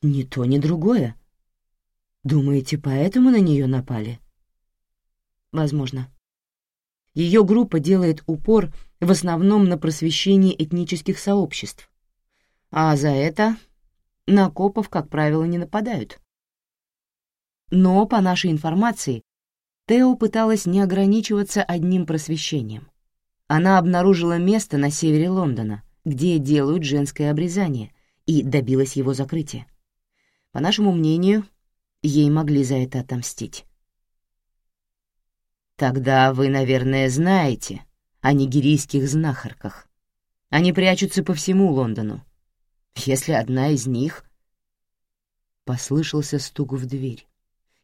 B: Ни то, ни другое. Думаете, поэтому на нее напали? Возможно. Ее группа делает упор в основном на просвещении этнических сообществ, а за это на копов, как правило, не нападают. Но, по нашей информации, Тео пыталась не ограничиваться одним просвещением. Она обнаружила место на севере Лондона, где делают женское обрезание, и добилась его закрытия. По нашему мнению, ей могли за это отомстить. Тогда вы, наверное, знаете о нигерийских знахарках. Они прячутся по всему Лондону. Если одна из них... Послышался стук в дверь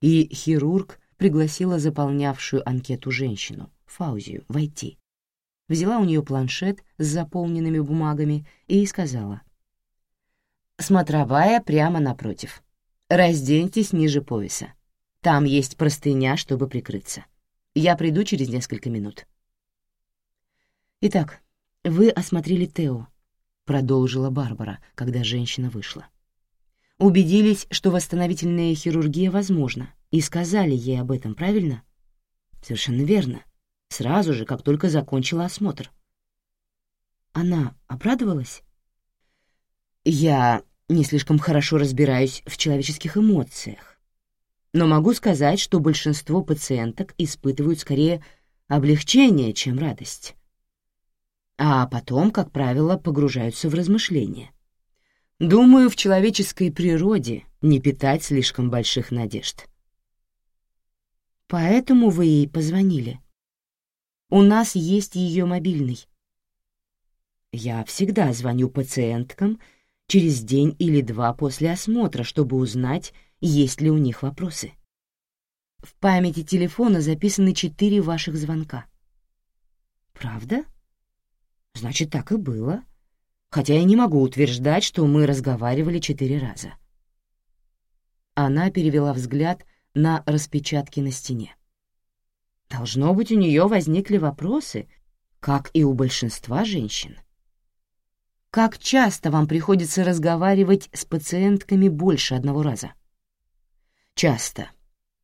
B: и хирург пригласила заполнявшую анкету женщину, Фаузию, войти. Взяла у нее планшет с заполненными бумагами и сказала. «Смотровая прямо напротив. Разденьтесь ниже пояса. Там есть простыня, чтобы прикрыться. Я приду через несколько минут». «Итак, вы осмотрели Тео», — продолжила Барбара, когда женщина вышла убедились, что восстановительная хирургия возможна, и сказали ей об этом, правильно? Совершенно верно. Сразу же, как только закончила осмотр. Она обрадовалась? Я не слишком хорошо разбираюсь в человеческих эмоциях, но могу сказать, что большинство пациенток испытывают скорее облегчение, чем радость. А потом, как правило, погружаются в размышления. Думаю, в человеческой природе не питать слишком больших надежд. Поэтому вы ей позвонили. У нас есть ее мобильный. Я всегда звоню пациенткам через день или два после осмотра, чтобы узнать, есть ли у них вопросы. В памяти телефона записаны четыре ваших звонка. Правда? Значит, так и было хотя я не могу утверждать, что мы разговаривали четыре раза. Она перевела взгляд на распечатки на стене. Должно быть, у нее возникли вопросы, как и у большинства женщин. Как часто вам приходится разговаривать с пациентками больше одного раза? Часто.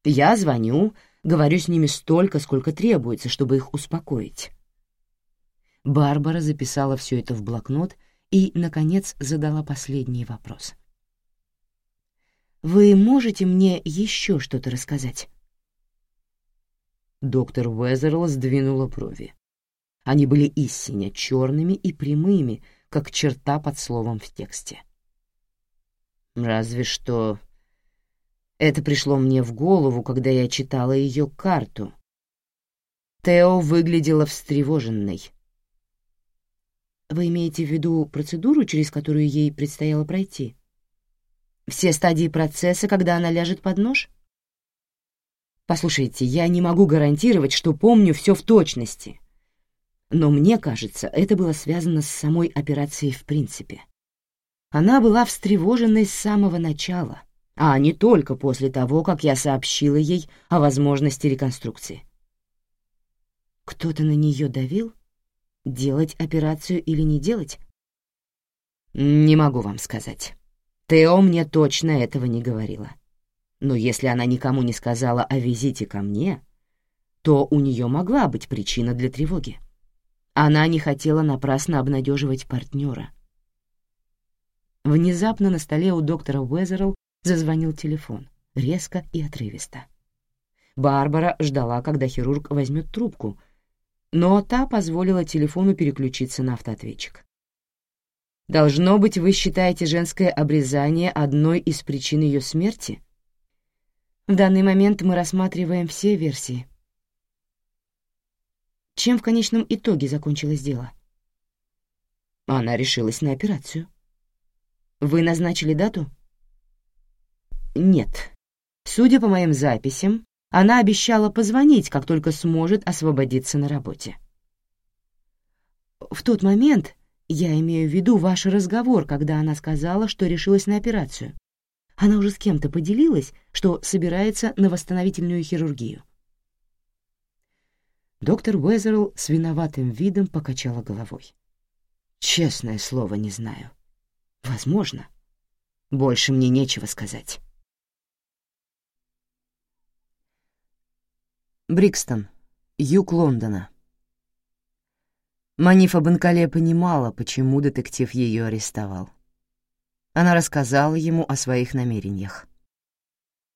B: Я звоню, говорю с ними столько, сколько требуется, чтобы их успокоить. Барбара записала все это в блокнот и, наконец, задала последний вопрос. «Вы можете мне еще что-то рассказать?» Доктор Уэзерл сдвинула брови. Они были истинно черными и прямыми, как черта под словом в тексте.
A: Разве что это пришло мне в голову, когда я читала ее карту. Тео выглядела встревоженной.
B: Вы имеете в виду процедуру, через которую ей предстояло пройти? Все стадии процесса, когда она ляжет под нож? Послушайте, я не могу гарантировать, что помню все в точности. Но мне кажется, это было связано с самой операцией в принципе. Она была встревоженной с самого начала, а не только после того, как я сообщила ей о возможности реконструкции. Кто-то на нее давил? Делать операцию или не делать?
A: Не могу вам сказать. Тео мне точно этого не говорила. Но если она никому не сказала о визите ко мне, то у нее могла быть причина для тревоги. Она не хотела напрасно обнадеживать партнера. Внезапно на столе у доктора Уэзерл зазвонил телефон, резко и отрывисто. Барбара ждала, когда хирург возьмет трубку, но та позволила телефону переключиться на автоответчик. «Должно быть, вы считаете женское обрезание одной из причин ее смерти?» В данный момент мы рассматриваем все версии. Чем в конечном итоге закончилось дело? Она решилась на операцию. Вы назначили дату? Нет. Судя по моим записям, она обещала позвонить, как только сможет освободиться на работе. В тот момент я имею в виду ваш разговор, когда она сказала, что решилась на операцию. Она уже с кем-то поделилась, что собирается на восстановительную хирургию. Доктор Уэзерл с виноватым видом покачала головой. «Честное слово, не знаю. Возможно. Больше мне нечего сказать». Брикстон, юг Лондона. Манифа Банкале понимала, почему детектив ее арестовал. Она рассказала ему о своих намерениях.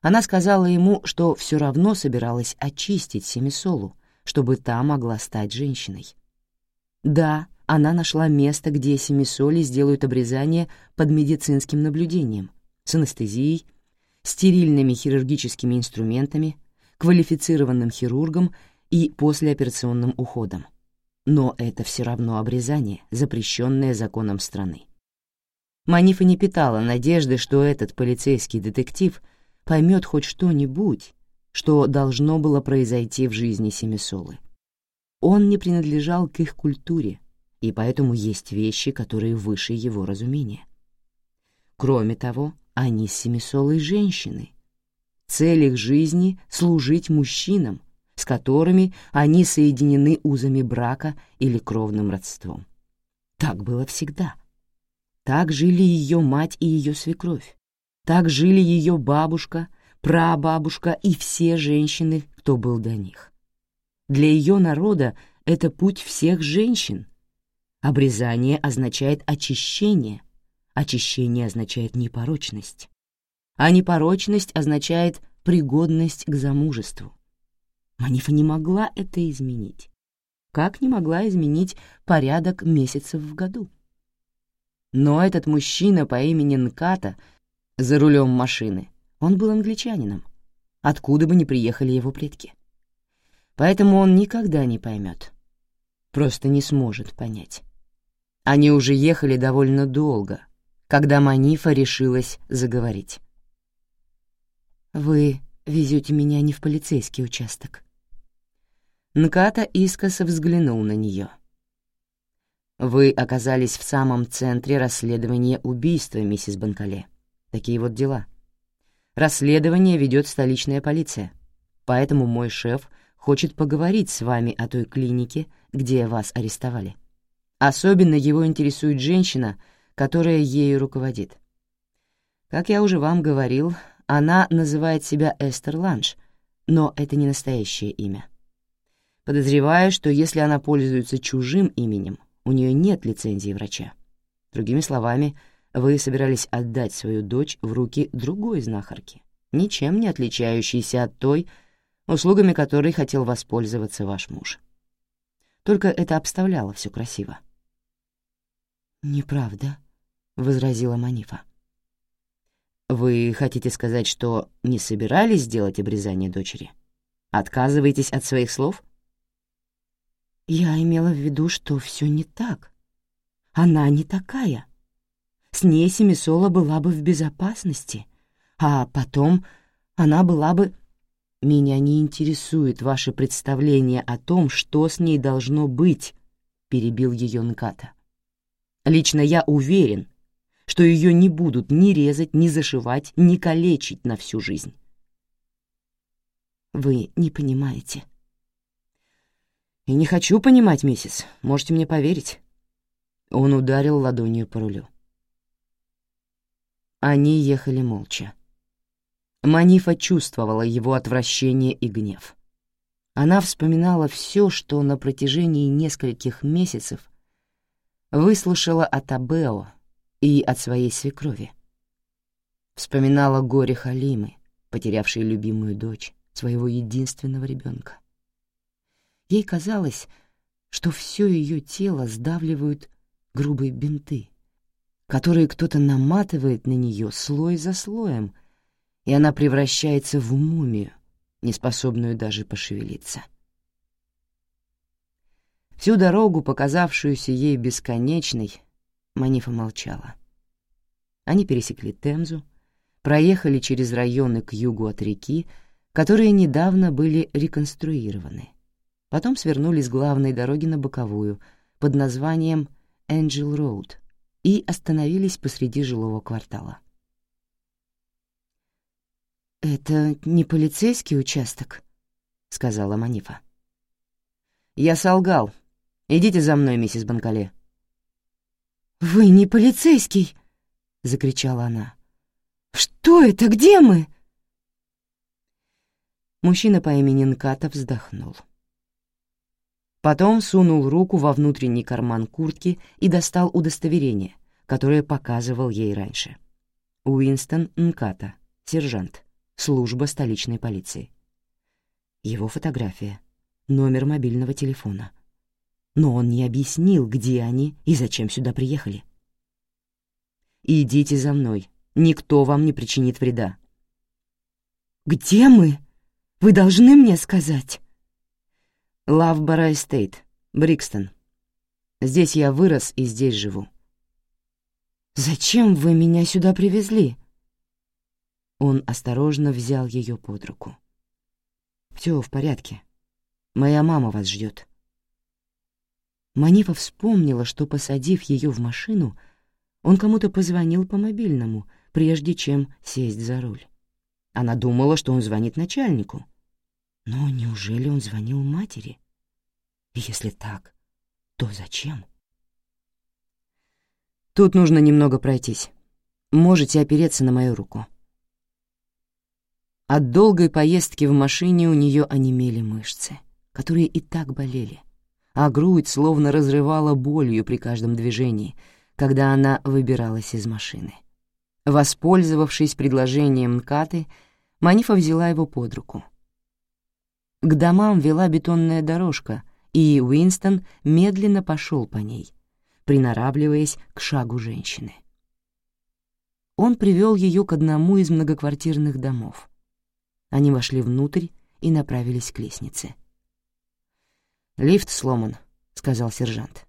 A: Она сказала ему, что все равно собиралась очистить Семисолу, чтобы та могла стать женщиной. Да, она нашла место, где Семисоли сделают обрезание под медицинским наблюдением, с анестезией, стерильными хирургическими инструментами, квалифицированным хирургом и послеоперационным уходом. Но это все равно обрезание, запрещенное законом страны. Манифа не питала надежды, что этот полицейский детектив поймет хоть что-нибудь, что должно было произойти в жизни Семисолы. Он не принадлежал к их культуре, и поэтому есть вещи, которые выше его разумения. Кроме того, они с Семисолой женщины. Цель их жизни — служить мужчинам, с которыми они соединены узами брака или кровным родством. Так было всегда — так жили ее мать и ее свекровь. Так жили ее бабушка, прабабушка и все женщины, кто был до них. Для ее народа это путь всех женщин. Обрезание означает очищение, очищение означает непорочность, а непорочность означает пригодность к замужеству. Манифа не могла это изменить. Как не могла изменить порядок месяцев в году? Но этот мужчина по имени Нката за рулем машины, он был англичанином, откуда бы ни приехали его предки. Поэтому он никогда не поймет, просто не сможет понять. Они уже ехали довольно долго, когда Манифа решилась заговорить. «Вы везете меня не в полицейский участок». Нката искоса взглянул на нее — вы оказались в самом центре расследования убийства, миссис Банкале. Такие вот дела. Расследование ведет столичная полиция, поэтому мой шеф хочет поговорить с вами о той клинике, где вас арестовали. Особенно его интересует женщина, которая ею руководит. Как я уже вам говорил, она называет себя Эстер Ланш, но это не настоящее имя. Подозреваю, что если она пользуется чужим именем, у нее нет лицензии врача. Другими словами, вы собирались отдать свою дочь в руки другой знахарки, ничем не отличающейся от той, услугами которой хотел воспользоваться ваш муж. Только это обставляло все красиво. «Неправда», — возразила Манифа. Вы хотите сказать, что не собирались сделать обрезание дочери? Отказываетесь от своих слов?
B: Я имела в виду, что все не так. Она не такая. С ней Семисола была бы в безопасности, а потом она была бы... «Меня не интересует ваше представление о том, что с ней должно быть», — перебил ее Нката. «Лично я уверен, что ее не будут ни резать, ни зашивать, ни калечить на всю жизнь». «Вы не понимаете». «И не хочу понимать, миссис, можете мне поверить». Он ударил ладонью по рулю. Они ехали молча. Манифа чувствовала его отвращение и гнев. Она вспоминала все, что на протяжении нескольких месяцев выслушала от Абео и от своей свекрови. Вспоминала горе Халимы, потерявшей любимую дочь, своего единственного ребенка. Ей казалось, что все ее тело сдавливают грубые бинты, которые кто-то наматывает на нее слой за слоем — и она превращается в мумию, неспособную даже пошевелиться. Всю дорогу, показавшуюся ей бесконечной, Манифа молчала. Они пересекли Темзу, проехали через районы к югу от реки, которые недавно были реконструированы. Потом свернули с главной дороги на боковую под названием Энджел Роуд и остановились посреди жилого квартала. «Это не полицейский участок», — сказала Манифа. «Я солгал. Идите за мной, миссис Банкале». «Вы не полицейский!» — закричала она. «Что это? Где мы?» Мужчина по имени Нката вздохнул. Потом сунул руку во внутренний карман куртки и достал удостоверение, которое показывал ей раньше. Уинстон Нката, сержант служба столичной полиции. Его фотография, номер мобильного телефона. Но он не объяснил, где они и зачем сюда приехали. «Идите за мной, никто вам не причинит вреда». «Где мы? Вы должны мне сказать». «Лавбора Эстейт, Брикстон. Здесь я вырос и здесь живу». «Зачем вы меня сюда привезли?» Он осторожно взял ее под руку. «Все в порядке. Моя мама вас ждет». Манифа вспомнила, что, посадив ее в машину, он кому-то позвонил по мобильному, прежде чем сесть за руль. Она думала, что он звонит начальнику. Но неужели он звонил матери? если так, то зачем? Тут нужно немного пройтись. Можете опереться на мою руку. От долгой поездки в машине у нее онемели мышцы, которые и так болели, а грудь словно разрывала болью при каждом движении, когда она выбиралась из машины. Воспользовавшись предложением Мкаты, Манифа взяла его под руку. К домам вела бетонная дорожка, и Уинстон медленно пошел по ней, приноравливаясь к шагу женщины. Он привел ее к одному из многоквартирных домов — они вошли внутрь и направились к лестнице. «Лифт сломан», — сказал сержант.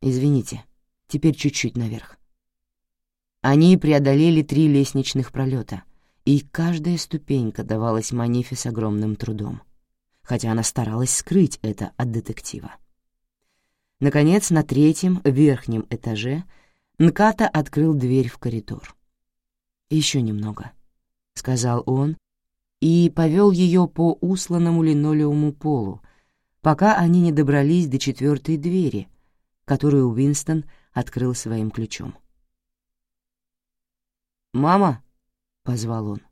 B: «Извините, теперь чуть-чуть наверх». Они преодолели три лестничных пролета, и каждая ступенька давалась Манифе с огромным трудом, хотя она старалась скрыть это от детектива. Наконец, на третьем, верхнем этаже Нката открыл дверь в коридор. «Еще немного», — сказал он, и повел ее по усланному линолеуму полу, пока они не добрались до четвертой двери, которую Уинстон открыл своим ключом. «Мама!» — позвал он.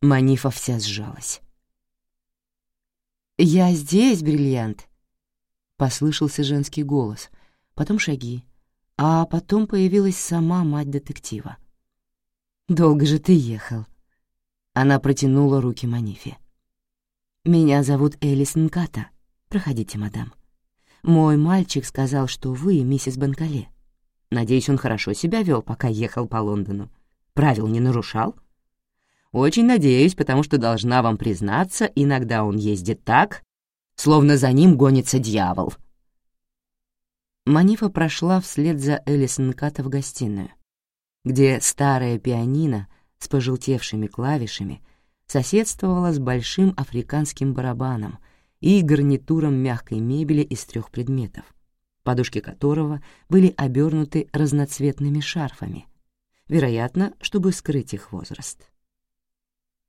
B: Манифа вся сжалась. «Я здесь, бриллиант!» — послышался женский голос, потом шаги, а потом появилась сама мать детектива. «Долго же ты ехал!» Она протянула руки Манифе. «Меня зовут Элис Нката. Проходите, мадам. Мой мальчик сказал, что вы миссис Банкале. Надеюсь, он хорошо себя вел, пока ехал по Лондону.
A: Правил не нарушал? Очень надеюсь, потому что должна вам признаться, иногда он ездит так, словно за ним гонится дьявол. Манифа прошла вслед за Элисон Ката в гостиную, где старая пианино с пожелтевшими клавишами соседствовала с большим африканским барабаном и гарнитуром мягкой мебели из трех предметов, подушки которого были обернуты разноцветными шарфами, вероятно, чтобы скрыть их возраст.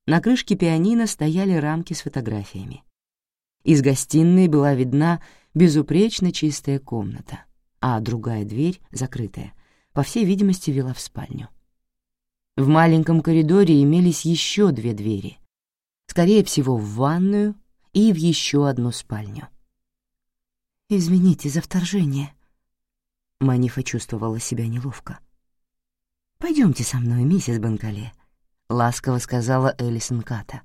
A: На крышке пианино стояли рамки с фотографиями. Из гостиной была видна безупречно чистая комната, а другая дверь, закрытая, по всей видимости, вела в спальню. В маленьком коридоре имелись еще две двери, скорее всего, в ванную и в еще одну спальню.
B: «Извините за вторжение».
A: Манифа чувствовала себя неловко.
B: «Пойдемте со мной, миссис Банкале», — ласково сказала Элисон Ката.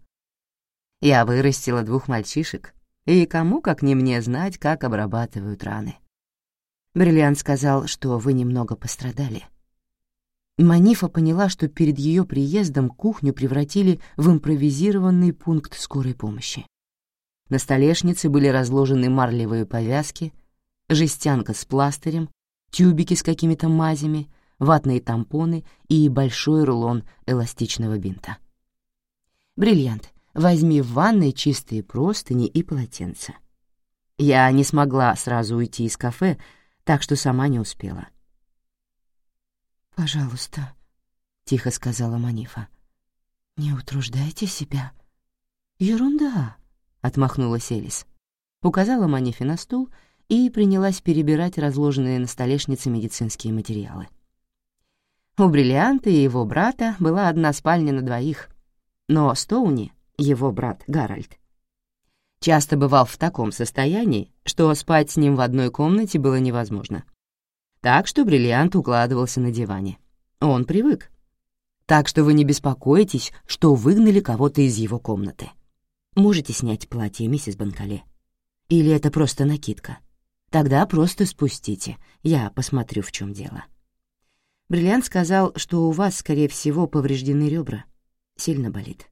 A: «Я вырастила двух мальчишек, и кому, как не мне, знать, как обрабатывают раны.
B: Бриллиант сказал, что вы немного пострадали. Манифа поняла, что перед ее приездом кухню превратили в импровизированный пункт скорой помощи. На столешнице были разложены марлевые повязки, жестянка с пластырем, тюбики с какими-то мазями, ватные тампоны и большой рулон эластичного бинта. «Бриллиант, возьми в ванной чистые простыни и полотенца». Я не смогла сразу уйти из кафе, так что сама не успела.
A: «Пожалуйста», — тихо сказала Манифа, — «не утруждайте себя».
B: «Ерунда», — отмахнулась Элис. Указала Манифе на стул и принялась перебирать разложенные на столешнице медицинские материалы. У Бриллианта и его брата была одна спальня на двоих, но Стоуни, его брат Гарольд, часто бывал в таком состоянии, что спать с ним в одной комнате было невозможно. Так что бриллиант укладывался на диване. Он привык. Так что вы не беспокойтесь, что выгнали кого-то из его комнаты. Можете снять платье, миссис Банкале. Или это просто накидка? Тогда просто спустите, я посмотрю, в чем дело. Бриллиант сказал, что у вас, скорее всего, повреждены ребра. Сильно болит.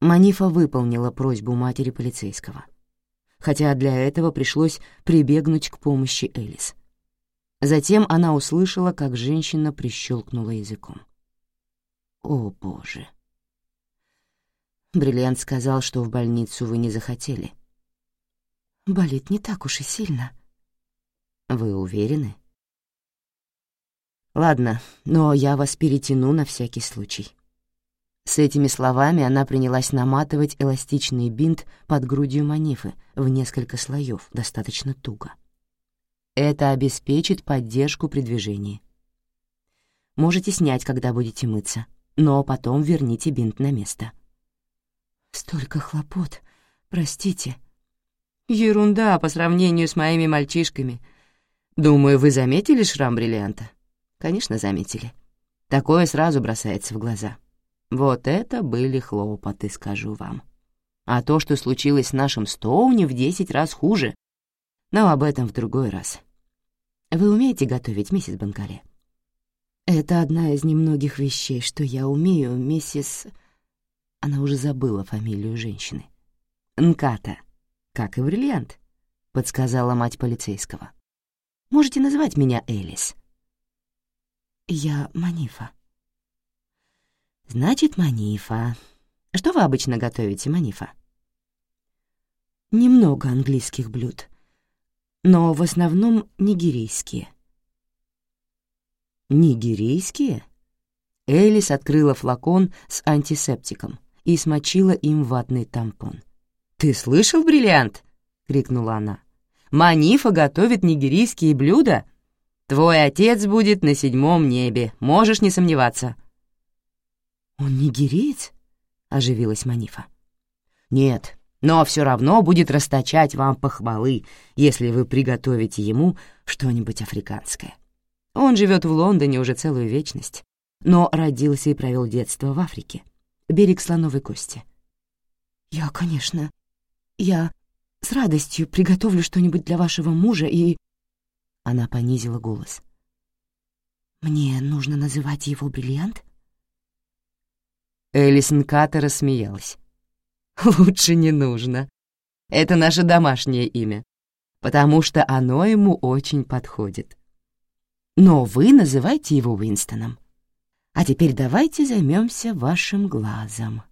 B: Манифа выполнила просьбу матери полицейского, хотя для этого пришлось прибегнуть к помощи Элис. Затем она услышала, как женщина прищелкнула языком. «О, Боже!» Бриллиант сказал, что в больницу вы не захотели. «Болит не так уж и сильно». «Вы уверены?» «Ладно, но я вас перетяну на всякий случай». С этими словами она принялась наматывать эластичный бинт под грудью манифы в несколько слоев, достаточно туго. Это обеспечит поддержку при движении. Можете снять, когда будете мыться, но потом верните бинт на место. Столько хлопот, простите. Ерунда по сравнению с моими мальчишками. Думаю, вы заметили шрам бриллианта? Конечно, заметили. Такое сразу бросается в глаза. Вот это были хлопоты, скажу вам. А то, что случилось с нашим Стоуни, в десять раз хуже. Но об этом в другой раз. Вы умеете готовить, миссис Банкале? Это одна из немногих вещей, что я умею, миссис... Она уже забыла фамилию женщины. Нката, как и бриллиант, подсказала мать полицейского. Можете назвать меня Элис. Я Манифа. «Значит, манифа. Что вы обычно готовите, манифа?» «Немного английских блюд, но в основном нигерийские». «Нигерийские?» Элис открыла флакон с антисептиком и смочила им ватный тампон. «Ты слышал, бриллиант?» — крикнула она. «Манифа готовит нигерийские блюда? Твой отец будет на седьмом небе, можешь не сомневаться». «Он нигериец?» — оживилась Манифа. «Нет, но все равно будет расточать вам похвалы, если вы приготовите ему что-нибудь африканское. Он живет в Лондоне уже целую вечность, но родился и провел детство в Африке, берег слоновой кости. Я, конечно, я с радостью приготовлю что-нибудь для вашего мужа и...» Она понизила голос. Мне нужно называть его бриллиант?
A: Элисон Ката рассмеялась. «Лучше не нужно. Это наше домашнее имя, потому что оно ему очень подходит. Но вы называйте его Уинстоном. А теперь давайте займемся вашим глазом».